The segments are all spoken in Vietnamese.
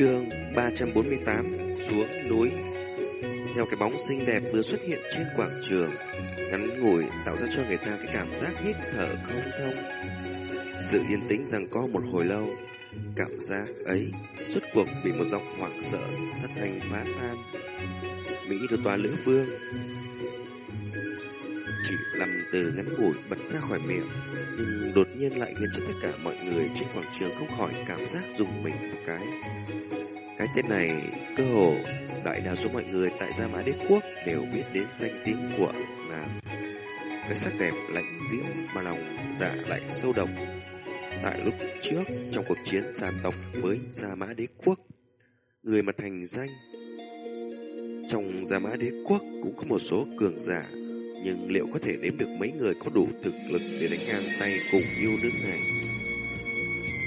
chương 348 xuống núi. Theo cái bóng xinh đẹp vừa xuất hiện trên quảng trường, Ngắn ngủi tạo ra cho người ta cái cảm giác hít thở không thông. Sự yên tĩnh rằng có một hồi lâu, Cảm giác ấy rốt cuộc bị một giọng hoảng sợ thất thanh phá tan. Mỹ đồ tòa lữ vương từ ngắn ngủi bật ra khỏi miệng Nhưng đột nhiên lại khiến cho tất cả mọi người trên quảng trường không khỏi cảm giác dùng mình một cái cái tên này, cơ hồ, đại đa số mọi người tại Gia Mã Đế Quốc đều biết đến danh tiếng của nàng. Cái sắc đẹp lạnh diễm mà lòng dạ lại sâu đậm. Tại lúc trước, trong cuộc chiến gia tộc với Gia Mã Đế Quốc, người mà thành danh. Trong Gia Mã Đế Quốc cũng có một số cường giả, nhưng liệu có thể đếm được mấy người có đủ thực lực để đánh ngang tay cùng yêu nước này?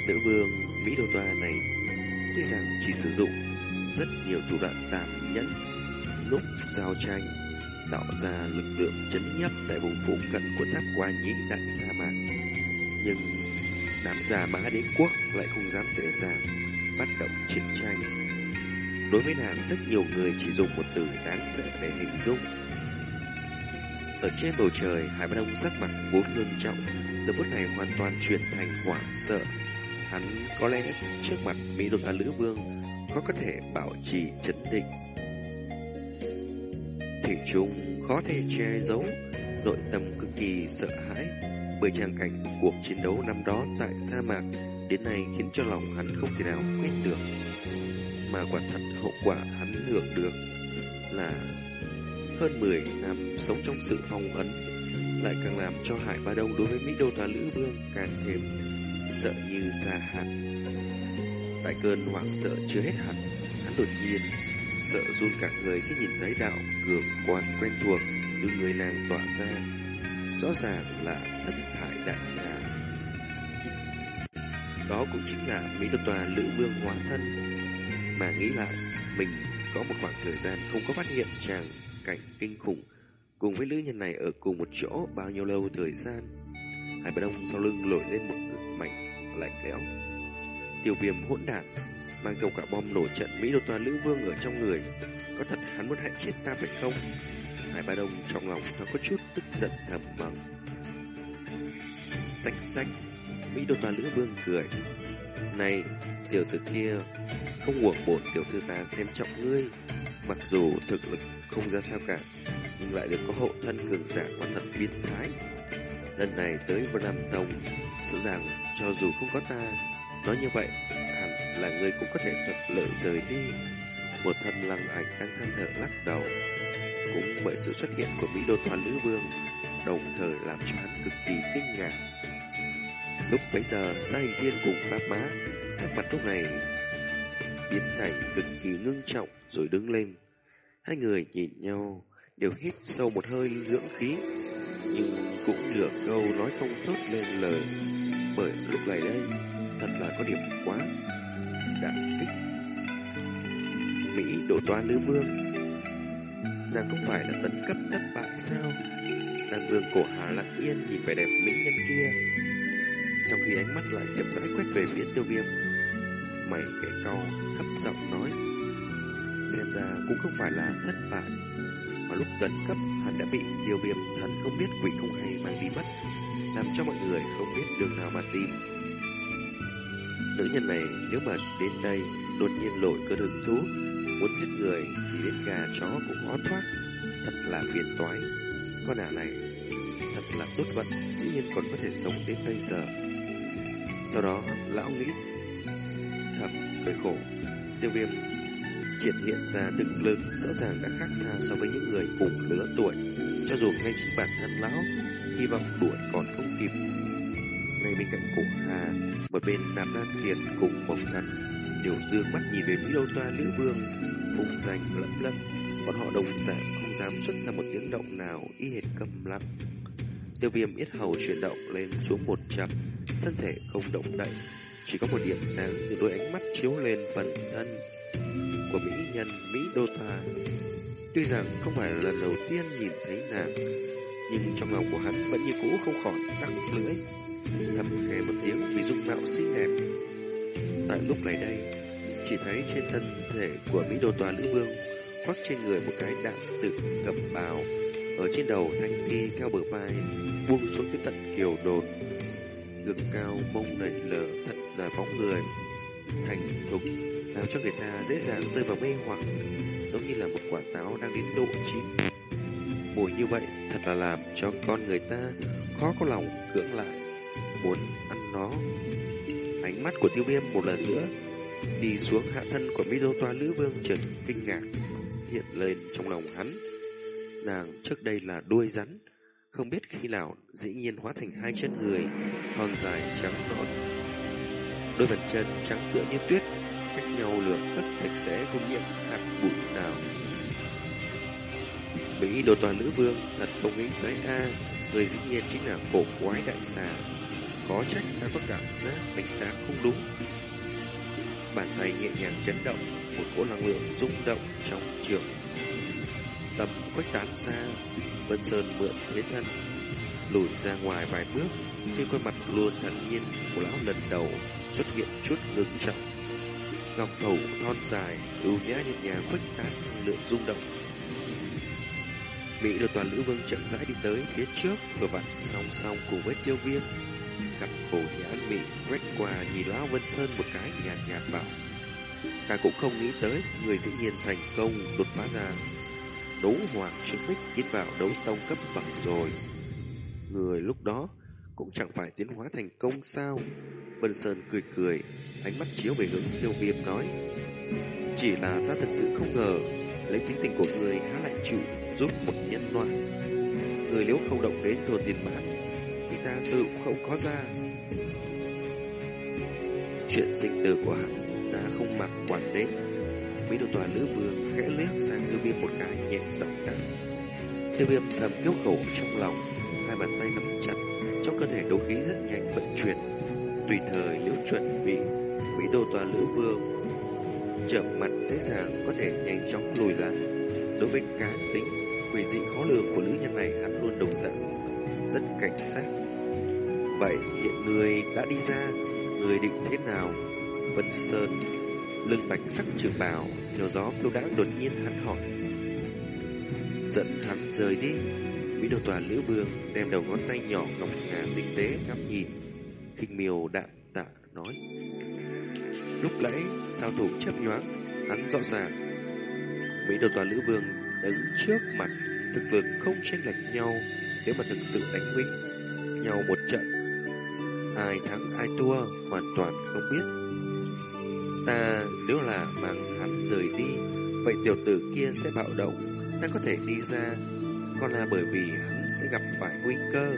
Nữ vương Mỹ Đô Toa này Tuy rằng chỉ sử dụng rất nhiều thủ đoạn tàn nhẫn lúc giao tranh tạo ra lực lượng chấn nhấp tại vùng phụ cận của tháp qua nhĩ đại sa mạc. Nhưng đám già mã đế quốc lại không dám dễ dàng bắt động chiến tranh. Đối với nàng, rất nhiều người chỉ dùng một từ đáng sợ để hình dung. Ở trên bầu trời, Hải Ba Đông sắc mặt vốn ngưng trọng, giờ phút này hoàn toàn chuyển thành hoảng sợ. Hắn có lẽ trước mặt Mỹ Đột Á Lữ Vương có có thể bảo trì chấn định. Thủy chung khó thể che giấu nội tâm cực kỳ sợ hãi bởi trang cảnh cuộc chiến đấu năm đó tại sa mạc đến nay khiến cho lòng hắn không thể nào quên được. Mà quả thật hậu quả hắn hưởng được là hơn 10 năm sống trong sự phong ấn lại càng làm cho Hải Ba Đông đối với Mỹ Đô Tòa Lữ Vương càng thêm sợ như xa hạn. Tại cơn hoảng sợ chưa hết hẳn, hắn đột nhiên sợ run cả người khi nhìn thấy đạo cường quan quen thuộc từ người nàng tỏa ra. Rõ ràng là thất thải đại xà. Đó cũng chính là Mỹ Đô Tòa Lữ Vương hóa thân. Mà nghĩ lại, mình có một khoảng thời gian không có phát hiện chàng cảnh kinh khủng cùng với nữ nhân này ở cùng một chỗ bao nhiêu lâu thời gian. Hải Bá Đông sau lưng nổi lên một mảnh lạnh lẽo. Tiêu viêm hỗn đản, mang theo cả bom nổ trận Mỹ đô toàn lữ vương ở trong người. Có thật hắn muốn hại chết ta phải không? Hải Ba Đông trong lòng thoáng có chút tức giận thầm mắng. Xách xách, Mỹ đô toàn lữ vương cười. Này, tiểu tử kia, không uổng bổn tiểu thư ta xem trọng ngươi. Mặc dù thực lực không ra sao cả, nhưng lại được có hậu thân cường giả quả thật biến thái. Lần này tới Vân Nam Tông, sự rằng cho dù không có ta, nói như vậy, hẳn là người cũng có thể thuận lợi rời đi. Một thân lăng ảnh đang than thở lắc đầu. Cũng bởi sự xuất hiện của Mỹ Đô Toàn Lữ Vương, đồng thời làm cho hắn cực kỳ kinh ngạc. Lúc bấy giờ, Gia Hình Thiên cùng Pháp Mã, sắc mặt lúc này biến thành cực kỳ ngưng trọng rồi đứng lên. Hai người nhìn nhau, đều hít sâu một hơi dưỡng khí, nhưng cũng nửa câu nói không tốt lên lời. Bởi lúc này đây, thật là có điểm quá đã kích. Mỹ đổ toa lữ vương. Nàng không phải là tấn cấp thất bại sao? Nàng vương cổ hà lặng yên nhìn vẻ đẹp mỹ nhân kia. Trong khi ánh mắt lại chậm rãi quét về phía tiêu viêm. Mày kẻ cau thấp giọng nói. Xem ra cũng không phải là thất bại. Mà lúc tấn cấp, hắn đã bị tiêu viêm thần không biết quỷ không hay mang đi mất làm cho mọi người không biết đường nào mà tìm. Nữ nhân này nếu mà đến đây đột nhiên nổi cơn hứng thú, muốn giết người thì đến gà chó cũng khó thoát, thật là phiền toái. Con ả này thật là tốt vận, dĩ nhiên còn có thể sống đến bây giờ. Sau đó, lão nghĩ cười khổ, tiêu viêm triển hiện ra thực lực rõ ràng đã khác xa so với những người cùng lứa tuổi. Cho dù ngay chính bản thân lão hy vọng đuổi còn không kịp. Ngay bên cạnh cổ Hà, một bên Nam Nan Kiệt cùng Mộc Thần đều dương mắt nhìn về phía đâu Toa Lữ Vương, hùng danh lẫm lẫm, bọn họ đồng dạng không dám xuất ra một tiếng động nào y hệt câm lặng. Tiêu viêm yết hầu chuyển động lên xuống một chập, thân thể không động đậy, chỉ có một điểm sáng từ đôi ánh mắt chiếu lên phần thân của mỹ nhân Mỹ Đô Tha. Tuy rằng không phải là lần đầu tiên nhìn thấy nàng, nhưng trong lòng của hắn vẫn như cũ không khỏi tắc lưỡi, thầm khẽ một tiếng vì dung mạo xinh đẹp. Tại lúc này đây, chỉ thấy trên thân thể của Mỹ Đô Tòa Lữ Vương khoác trên người một cái đạn tự cầm bào, ở trên đầu thanh thi theo bờ vai, buông xuống tới tận kiều đồn. Gương cao mông nảy lở thật là bóng người, thành thục, làm cho người ta dễ dàng rơi vào mê hoặc, giống như là một quả táo đang đến độ chín. Mùi như vậy thật là làm cho con người ta khó có lòng cưỡng lại, muốn ăn nó. Ánh mắt của tiêu viêm một lần nữa đi xuống hạ thân của Mỹ Đô Toa Lữ Vương chợt kinh ngạc hiện lên trong lòng hắn. Nàng trước đây là đuôi rắn, không biết khi nào dĩ nhiên hóa thành hai chân người, thon dài trắng nõn. Đôi bàn chân trắng tựa như tuyết, cách nhau lượn tất sạch sẽ không nhiễm hạt bụi nào. Mỹ đồ toàn nữ Vương thật không nghĩ tới a, người dĩ nhiên chính là cổ quái đại xà. Có trách ta có cảm giác đánh giá không đúng bàn tay nhẹ nhàng chấn động, một cỗ năng lượng rung động trong trường. Tầm quách tán ra, Vân Sơn mượn thế thân, lùi ra ngoài vài bước, trên khuôn mặt luôn thản nhiên của lão lần đầu xuất hiện chút ngưng trọng. Ngọc thủ thon dài, ưu nhã nhẹ nhàng khuếch tán năng lượng rung động. Mỹ được toàn lữ vương chậm rãi đi tới phía trước, vừa vặn song song cùng với tiêu viêm cặp cổ nhãn mị quét qua nhìn Lão Vân Sơn một cái nhàn nhạt, nhạt bảo. Ta cũng không nghĩ tới người dĩ nhiên thành công đột phá ra đấu hoàng chứng bích tiến vào đấu tông cấp bậc rồi. Người lúc đó cũng chẳng phải tiến hóa thành công sao. Vân Sơn cười cười, ánh mắt chiếu về hướng tiêu viêm nói. Chỉ là ta thật sự không ngờ, lấy tính tình của người há lại chịu giúp một nhân loại. Người nếu không động đến thừa tiền mãn, ta tự không có ra. Chuyện sinh tử của hắn ta không mặc quản đến. Mỹ đồ tòa nữ vương khẽ liếc sang tiêu viêm một cái nhẹ giọng đáp. Tiêu viêm thầm kêu khổ trong lòng, hai bàn tay nắm chặt, trong cơ thể đấu khí rất nhanh vận chuyển. Tùy thời nếu chuẩn bị, Mỹ đồ tòa nữ vương chậm mặt dễ dàng có thể nhanh chóng lùi lại. Đối với cá tính quỷ dị khó lường của nữ nhân này hắn luôn đồng dạng rất cảnh giác Vậy hiện người đã đi ra, người định thế nào? Vân Sơn, lưng bạch sắc trường bào, theo gió phiêu đãng đột nhiên hắn hỏi. Dẫn hắn rời đi. Mỹ đầu tòa lữ vương đem đầu ngón tay nhỏ ngọc ngà tinh tế ngắm nhìn. khinh miều đạm tạ nói. Lúc nãy sao thủ chấp nhoáng, hắn rõ ràng. Mỹ đầu tòa lữ vương đứng trước mặt, thực lực không tranh lệch nhau, nếu mà thực sự đánh minh nhau một trận Ai thắng ai thua hoàn toàn không biết Ta nếu là mang hắn rời đi Vậy tiểu tử kia sẽ bạo động Ta có thể đi ra. Còn là bởi vì hắn sẽ gặp phải nguy cơ.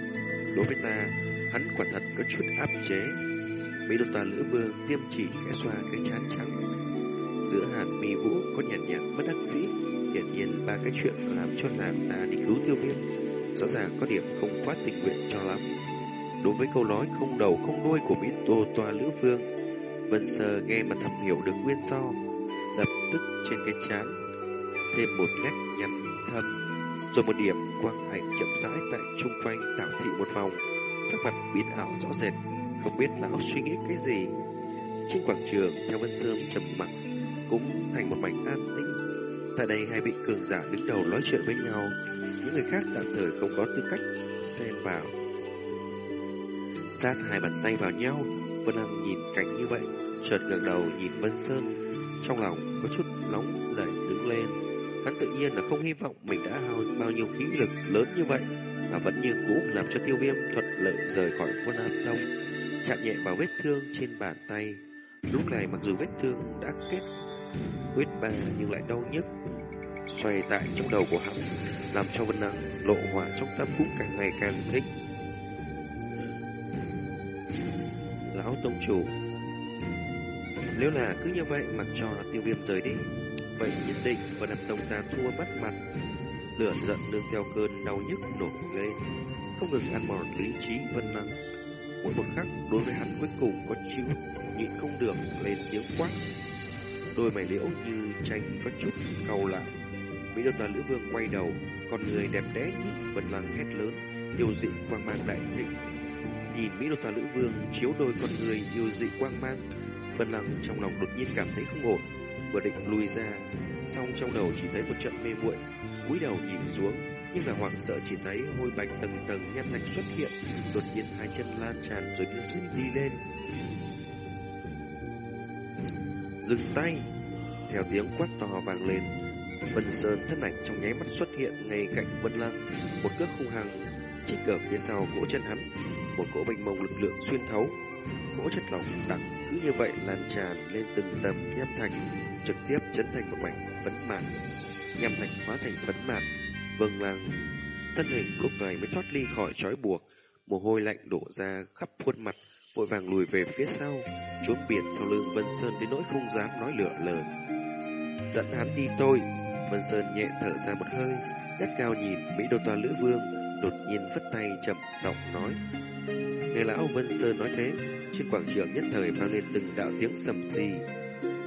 Đối với ta Hắn quả thật có chút áp chế. Mỹ đô tà lữ vương tiêm chỉ khẽ xoa cái chán trắng. Giữa hàn mi vũ có nhạt nhạt bất đắc dĩ Hiển nhiên ba cái chuyện làm cho nàng ta đi cứu tiêu viêm. Rõ ràng có điểm không quá tình nguyện cho lắm. Đối với câu nói không đầu không đuôi của Mỹ Tô Toa Lữ Vương, Vân Sơ nghe mà thầm hiểu được nguyên do, lập tức trên cái chán thêm một nét nhăn thâm, rồi một điểm quang ảnh chậm rãi tại trung quanh tạo thị một vòng, sắc mặt biến ảo rõ rệt, không biết lão suy nghĩ cái gì. Trên quảng trường, theo Vân Sơ trầm mặc, cũng thành một mảnh an tĩnh. Tại đây hai vị cường giả đứng đầu nói chuyện với nhau, những người khác tạm thời không có tư cách xen vào sát hai bàn tay vào nhau. Vân Hằng nhìn cảnh như vậy, chợt ngẩng đầu nhìn Vân Sơn, trong lòng có chút nóng nảy đứng lên. Hắn tự nhiên là không hy vọng mình đã hao bao nhiêu khí lực lớn như vậy, mà vẫn như cũ làm cho tiêu viêm thuận lợi rời khỏi Vân Nam Tông, chạm nhẹ vào vết thương trên bàn tay. Lúc này mặc dù vết thương đã kết huyết ba nhưng lại đau nhức xoay tại trong đầu của hắn, làm cho Vân Hằng lộ hỏa trong tâm cũng càng ngày càng thích. Tông chủ. Nếu là cứ như vậy mặc cho tiêu viêm rời đi, vậy nhất định và đập tông ta thua mất mặt. Lửa giận đương theo cơn đau nhức nổi lên, không ngừng ăn mòn lý trí vân năng. Mỗi một khắc đối với hắn cuối cùng có chịu nhịn không được lên tiếng quát. Đôi mày liễu như tranh có chút cầu lại. Mỹ đô toàn lữ vương quay đầu, con người đẹp đẽ như vân năng hét lớn, yêu dị quang mang đại thịnh Nhìn Mỹ Đô Tòa Lữ Vương chiếu đôi con người yêu dị quang mang, Vân Lăng trong lòng đột nhiên cảm thấy không ổn, vừa định lui ra, xong trong đầu chỉ thấy một trận mê muội, cúi đầu nhìn xuống, nhưng là hoảng sợ chỉ thấy hôi bạch tầng tầng nhăn thạch xuất hiện, đột nhiên hai chân lan tràn rồi đi rít đi lên. Dừng tay! Theo tiếng quát to vang lên, Vân Sơn thân ảnh trong nháy mắt xuất hiện ngay cạnh Vân Lăng, một cước hung hăng chích ở phía sau gỗ chân hắn, một cỗ bình mông lực lượng xuyên thấu, cỗ chất lỏng đặc cứ như vậy lan tràn lên từng tầng nham thạch, trực tiếp chấn thành một mảnh phấn mạt. Nham thạch hóa thành phấn mạt, vâng lăng thân hình lúc này mới thoát ly khỏi trói buộc, mồ hôi lạnh đổ ra khắp khuôn mặt, vội vàng lùi về phía sau, trốn biển sau lưng Vân Sơn đến nỗi không dám nói lửa lời. Dẫn hắn đi thôi. Vân Sơn nhẹ thở ra một hơi, gắt cao nhìn Mỹ Đô Toa Lữ Vương, đột nhiên vất tay chậm giọng nói. Nghe lão Vân Sơn nói thế, trên quảng trường nhất thời vang lên từng đạo tiếng sầm xì.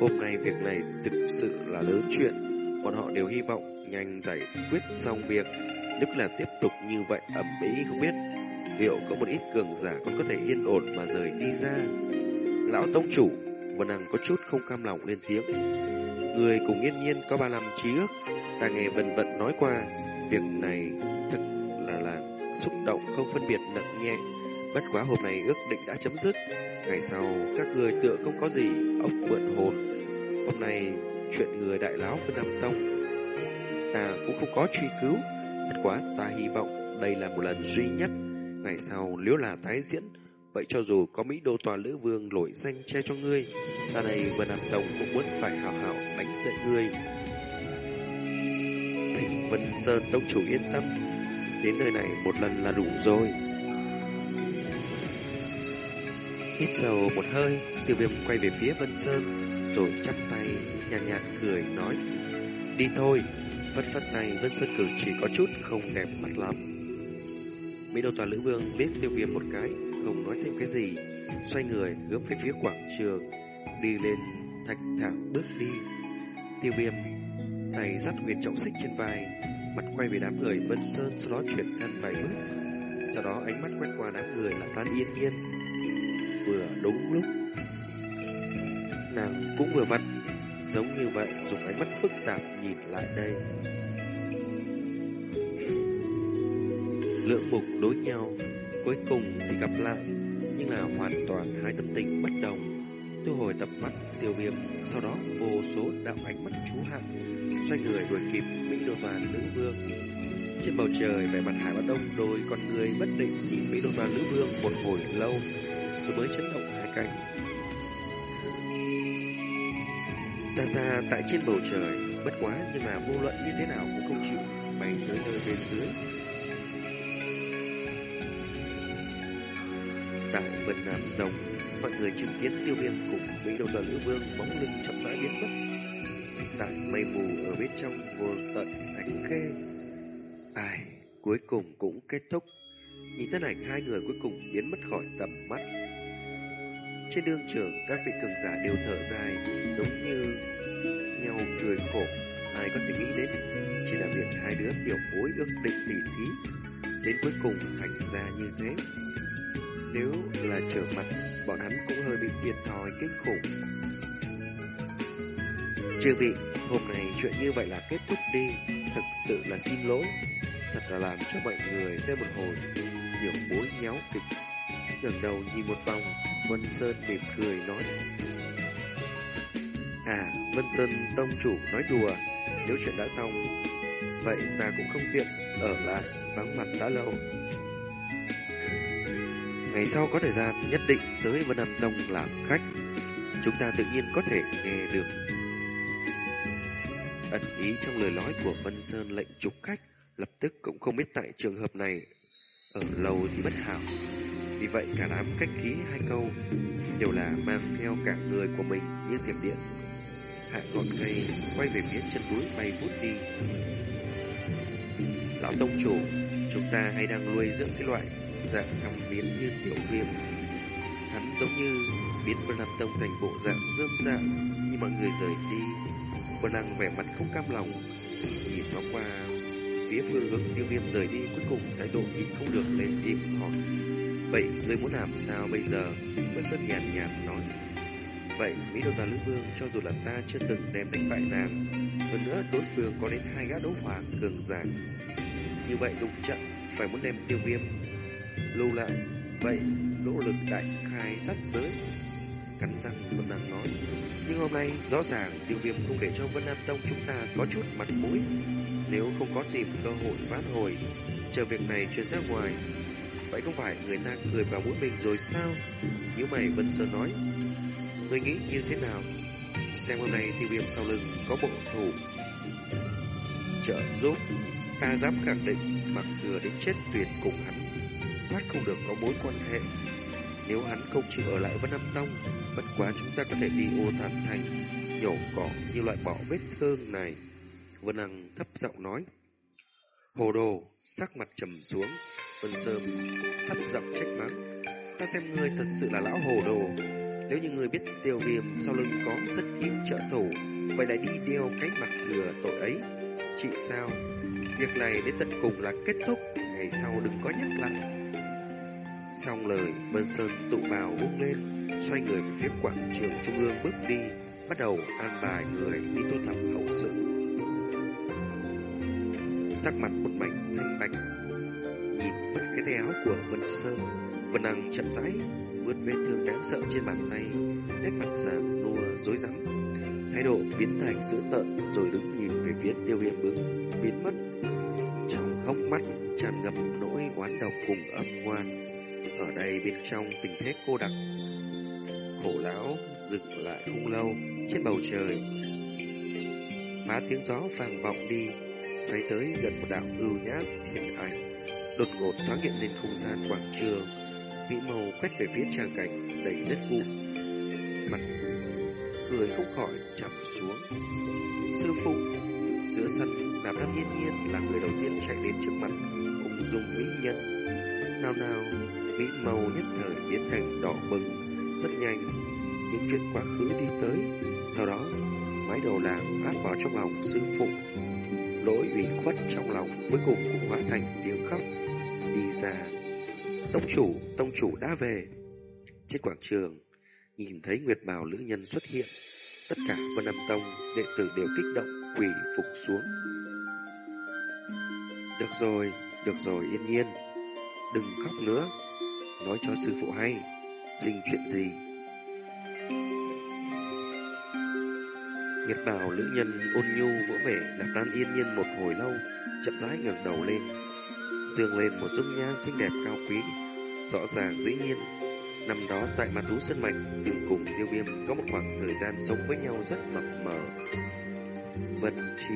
Hôm nay việc này thực sự là lớn chuyện, bọn họ đều hy vọng nhanh giải quyết xong việc. Nếu là tiếp tục như vậy ẩm ý không biết liệu có một ít cường giả còn có thể yên ổn mà rời đi ra. Lão Tông Chủ, Vân Năng có chút không cam lòng lên tiếng. Người cùng yên nhiên có ba năm trí ước, ta nghe Vân Vận nói qua, việc này thật là là xúc động không phân biệt nặng nhẹ. Bất quá hôm nay ước định đã chấm dứt, ngày sau các người tựa không có gì, ốc mượn hồn. Hôm nay chuyện người đại lão Vân Nam Tông, ta cũng không có truy cứu, bất quá ta hy vọng đây là một lần duy nhất. Ngày sau nếu là tái diễn, Vậy cho dù có Mỹ Đô Tòa Lữ Vương lội danh che cho ngươi, ta này Vân Nam Tông cũng muốn phải hào hảo đánh dậy ngươi. thịnh Vân Sơn Tông chủ yên tâm, đến nơi này một lần là đủ rồi. Hít sâu một hơi, tiêu viêm quay về phía Vân Sơn, rồi chắp tay, nhàn nhạt, nhạt cười nói, đi thôi. vất phất này Vân Sơn cử chỉ có chút không đẹp mắt lắm. Mỹ Đô toàn Lữ Vương liếc tiêu viêm một cái, không nói thêm cái gì, xoay người hướng về phía quảng trường, đi lên thạch thẳng bước đi. Tiêu viêm, tay dắt huyền trọng xích trên vai, mặt quay về đám người Vân Sơn, sau đó chuyển thân vài bước. Sau đó ánh mắt quét qua đám người là Lan Yên Yên. Vừa đúng lúc, nàng cũng vừa vặn, giống như vậy, dùng ánh mắt phức tạp nhìn lại đây. Lưỡng mục đối nhau, Cuối cùng thì gặp lại, nhưng là hoàn toàn hai tâm tình bất đồng. Thu hồi tập mắt tiêu viêm, sau đó vô số đạo ánh mắt chú hạn, xoay người đuổi kịp Mỹ Đô Toàn Nữ Vương. Trên bầu trời vẻ mặt Hải Bát Đông đôi con người bất định nhìn Mỹ Đô Toàn Nữ Vương một hồi lâu, rồi mới chấn động hai cánh. Xa xa tại trên bầu trời, bất quá nhưng mà vô luận như thế nào cũng không chịu bay tới nơi bên dưới. Tại Vân Nam Đồng, mọi người chứng kiến tiêu viêm cùng Mỹ Đô Tờ Lữ Vương bóng lưng chậm rãi biến mất. Tại mây mù ở bên trong vô tận ánh khê. Ai, cuối cùng cũng kết thúc. Nhìn thân ảnh hai người cuối cùng biến mất khỏi tầm mắt. Trên đường trường, các vị cường giả đều thở dài, giống như nhau cười khổ. Ai có thể nghĩ đến, chỉ là việc hai đứa tiểu bối ước định tỉ thí, đến cuối cùng thành ra như thế. Nếu là trở mặt, bọn hắn cũng hơi bị thiệt thòi kinh khủng. Chư vị, hôm nay chuyện như vậy là kết thúc đi, thật sự là xin lỗi. Thật là làm cho mọi người xem một hồi nhiều bối nhéo kịch. ngẩng đầu nhìn một vòng, Vân Sơn mỉm cười nói. À, Vân Sơn Tông Chủ nói đùa, nếu chuyện đã xong, vậy ta cũng không tiện ở lại vắng mặt đã lâu. Ngày sau có thời gian nhất định tới Vân nam Tông làm khách Chúng ta tự nhiên có thể nghe được Ẩn ý trong lời nói của Vân Sơn lệnh trục khách Lập tức cũng không biết tại trường hợp này Ở lâu thì bất hảo Vì vậy cả đám cách khí hai câu Đều là mang theo cả người của mình như thiểm điện Hạ gọn cây quay về phía chân núi bay vút đi Lão Tông Chủ Chúng ta hay đang nuôi dưỡng cái loại dạng thăm biến như tiểu viêm. Hắn giống như biến Vân Nam Tông thành bộ dạng rơm rạ như mọi người rời đi. Vân Năng vẻ mặt không cam lòng, nhìn nó qua phía phương hướng tiêu viêm rời đi cuối cùng thái độ nhịn không được lên tiếng hỏi. Vậy ngươi muốn làm sao bây giờ? bất Sơn nhàn nhạt nói. vậy, Mỹ Đô Tà Lữ Vương cho dù là ta chưa từng đem đánh bại nàng, hơn nữa đối phương có đến hai gã đấu hoàng cường giả. Như vậy đụng trận, phải muốn đem tiêu viêm lưu lại. Vậy, nỗ lực đại khai sát giới. Cắn răng Vân Nam nói. Nhưng hôm nay, rõ ràng tiêu viêm không để cho Vân Nam Tông chúng ta có chút mặt mũi. Nếu không có tìm cơ hội vãn hồi, chờ việc này truyền ra ngoài, vậy không phải người ta cười vào mũi mình rồi sao? Như mày Vân Sơn nói, người nghĩ như thế nào? Xem hôm nay tiêu viêm sau lưng có bộ thủ trợ giúp, ta dám khẳng định mặc thừa đến chết tuyệt cùng hắn, thoát không được có mối quan hệ. Nếu hắn không chịu ở lại Vân Nam Tông, bất quá chúng ta có thể đi ô tán thành, nhổ cỏ như loại bỏ vết thương này. Vân Hằng thấp giọng nói. Hồ đồ, sắc mặt trầm xuống, Vân Sơm thấp giọng trách mắng. Ta xem ngươi thật sự là lão hồ đồ, nếu như ngươi biết tiêu viêm sau lưng có rất ít trợ thủ, vậy lại đi đeo cái mặt thừa tội ấy. Chị sao? Việc này đến tận cùng là kết thúc, ngày sau đừng có nhắc lại. Xong lời, Vân Sơn tụ vào bước lên, xoay người về phía quảng trường trung ương bước đi, bắt đầu an bài người đi thu thập hậu sự. Sắc mặt một mảnh thanh bạch, nhìn mất cái tay áo của Vân Sơn, Vân Năng chậm rãi vượt vết thương đáng sợ trên bàn tay, nét mặt già nua rối rắm, thái độ biến thành dữ tợn rồi đứng nhìn về phía tiêu viêm bướng biến mất. Trong hốc mắt tràn ngập nỗi oán độc cùng âm ngoan. Ở đây bên trong tình thế cô đặc, khổ lão dừng lại không lâu trên bầu trời. Má tiếng gió vàng vọng đi, xoay tới gần một đạo ưu nhã hình ảnh, đột ngột thoáng hiện lên không gian quảng trường. Mỹ màu quét về phía tràng cảnh đầy đất vụn. Mặt cười không khỏi chậm xuống. Sư phụ Giữa sân Nạp Đáp Yên Nhiên là người đầu tiên chạy đến trước mặt cùng dùng mỹ nhân. Nào nào Mỹ màu nhất thời biến thành đỏ bừng Rất nhanh. Những chuyện quá khứ đi tới Sau đó mái đầu làng áp vào trong lòng sư phụ. Lỗi ủy khuất trong lòng Cuối cùng cũng hóa thành tiếng khóc. Đi ra. Tông chủ, tông chủ đã về. Trên quảng trường, nhìn thấy Nguyệt Bào Lữ Nhân xuất hiện, tất cả Vân Nam Tông đệ tử đều kích động quỳ phục xuống. Được rồi, được rồi yên nhiên, đừng khóc nữa, nói cho sư phụ hay, sinh chuyện gì. Nguyệt Bào Lữ Nhân ôn nhu vỗ vẻ đạp đan yên nhiên một hồi lâu, chậm rãi ngẩng đầu lên, dương lên một dung nhan xinh đẹp cao quý. Rõ ràng dĩ nhiên, năm đó tại mặt thú sân mạch, từng cùng tiêu viêm có một khoảng thời gian sống với nhau rất mập mờ. Vân Chi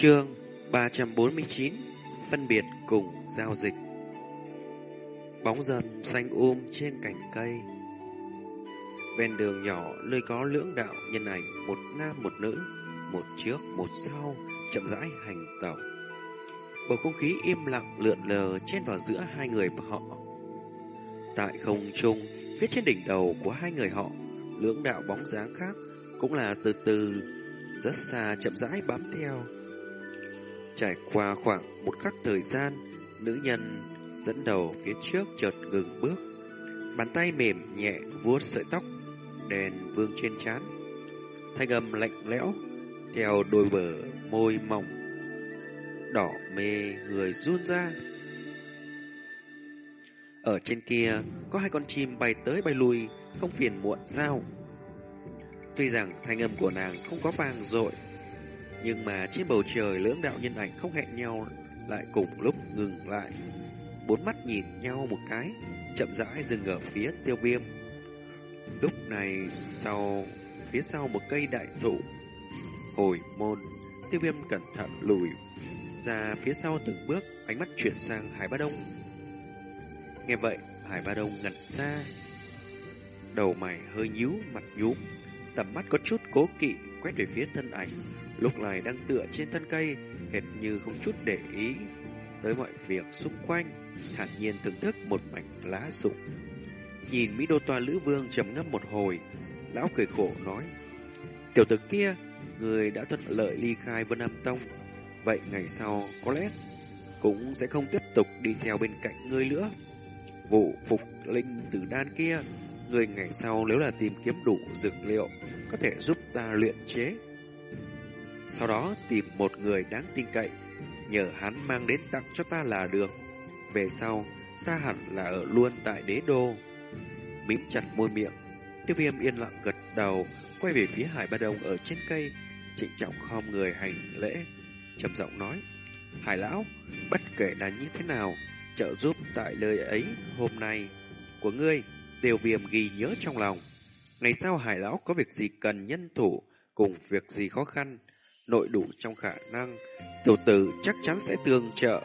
Chương 349 Phân biệt cùng giao dịch Bóng dần xanh um trên cành cây. Ven đường nhỏ nơi có lưỡng đạo nhân ảnh, một nam một nữ, một trước một sau, chậm rãi hành tẩu. Bầu không khí im lặng lượn lờ trên vào giữa hai người họ. Tại không trung, phía trên đỉnh đầu của hai người họ, lưỡng đạo bóng dáng khác cũng là từ từ rất xa chậm rãi bám theo. Trải qua khoảng một khắc thời gian, nữ nhân dẫn đầu phía trước chợt ngừng bước. Bàn tay mềm nhẹ vuốt sợi tóc đèn vương trên trán. Thanh âm lạnh lẽo theo đôi bờ môi mỏng đỏ mê người run ra. Ở trên kia có hai con chim bay tới bay lui, không phiền muộn sao? Tuy rằng thanh âm của nàng không có vang dội, nhưng mà trên bầu trời lưỡng đạo nhân ảnh không hẹn nhau lại cùng lúc ngừng lại bốn mắt nhìn nhau một cái, chậm rãi dừng ở phía tiêu viêm. Lúc này, sau phía sau một cây đại thụ, hồi môn, tiêu viêm cẩn thận lùi ra phía sau từng bước, ánh mắt chuyển sang Hải Ba Đông. Nghe vậy, Hải Ba Đông ngẩn ra, đầu mày hơi nhíu, mặt nhúm, tầm mắt có chút cố kỵ quét về phía thân ảnh, lúc này đang tựa trên thân cây, hệt như không chút để ý tới mọi việc xung quanh thản nhiên thưởng thức một mảnh lá rụng. Nhìn Mỹ Đô Toa Lữ Vương trầm ngâm một hồi, lão cười khổ nói, tiểu tử kia, người đã thuận lợi ly khai Vân Nam Tông. Vậy ngày sau có lẽ cũng sẽ không tiếp tục đi theo bên cạnh ngươi nữa. Vụ phục linh tử đan kia, người ngày sau nếu là tìm kiếm đủ dược liệu, có thể giúp ta luyện chế. Sau đó tìm một người đáng tin cậy, nhờ hắn mang đến tặng cho ta là được. Về sau, ta hẳn là ở luôn tại đế đô. Mím chặt môi miệng, tiêu viêm yên lặng gật đầu, quay về phía hải ba đông ở trên cây, trịnh trọng khom người hành lễ, trầm giọng nói. Hải lão, bất kể là như thế nào, trợ giúp tại lời ấy hôm nay của ngươi, tiêu viêm ghi nhớ trong lòng. Ngày sau hải lão có việc gì cần nhân thủ, cùng việc gì khó khăn, nội đủ trong khả năng, tiểu tử chắc chắn sẽ tương trợ.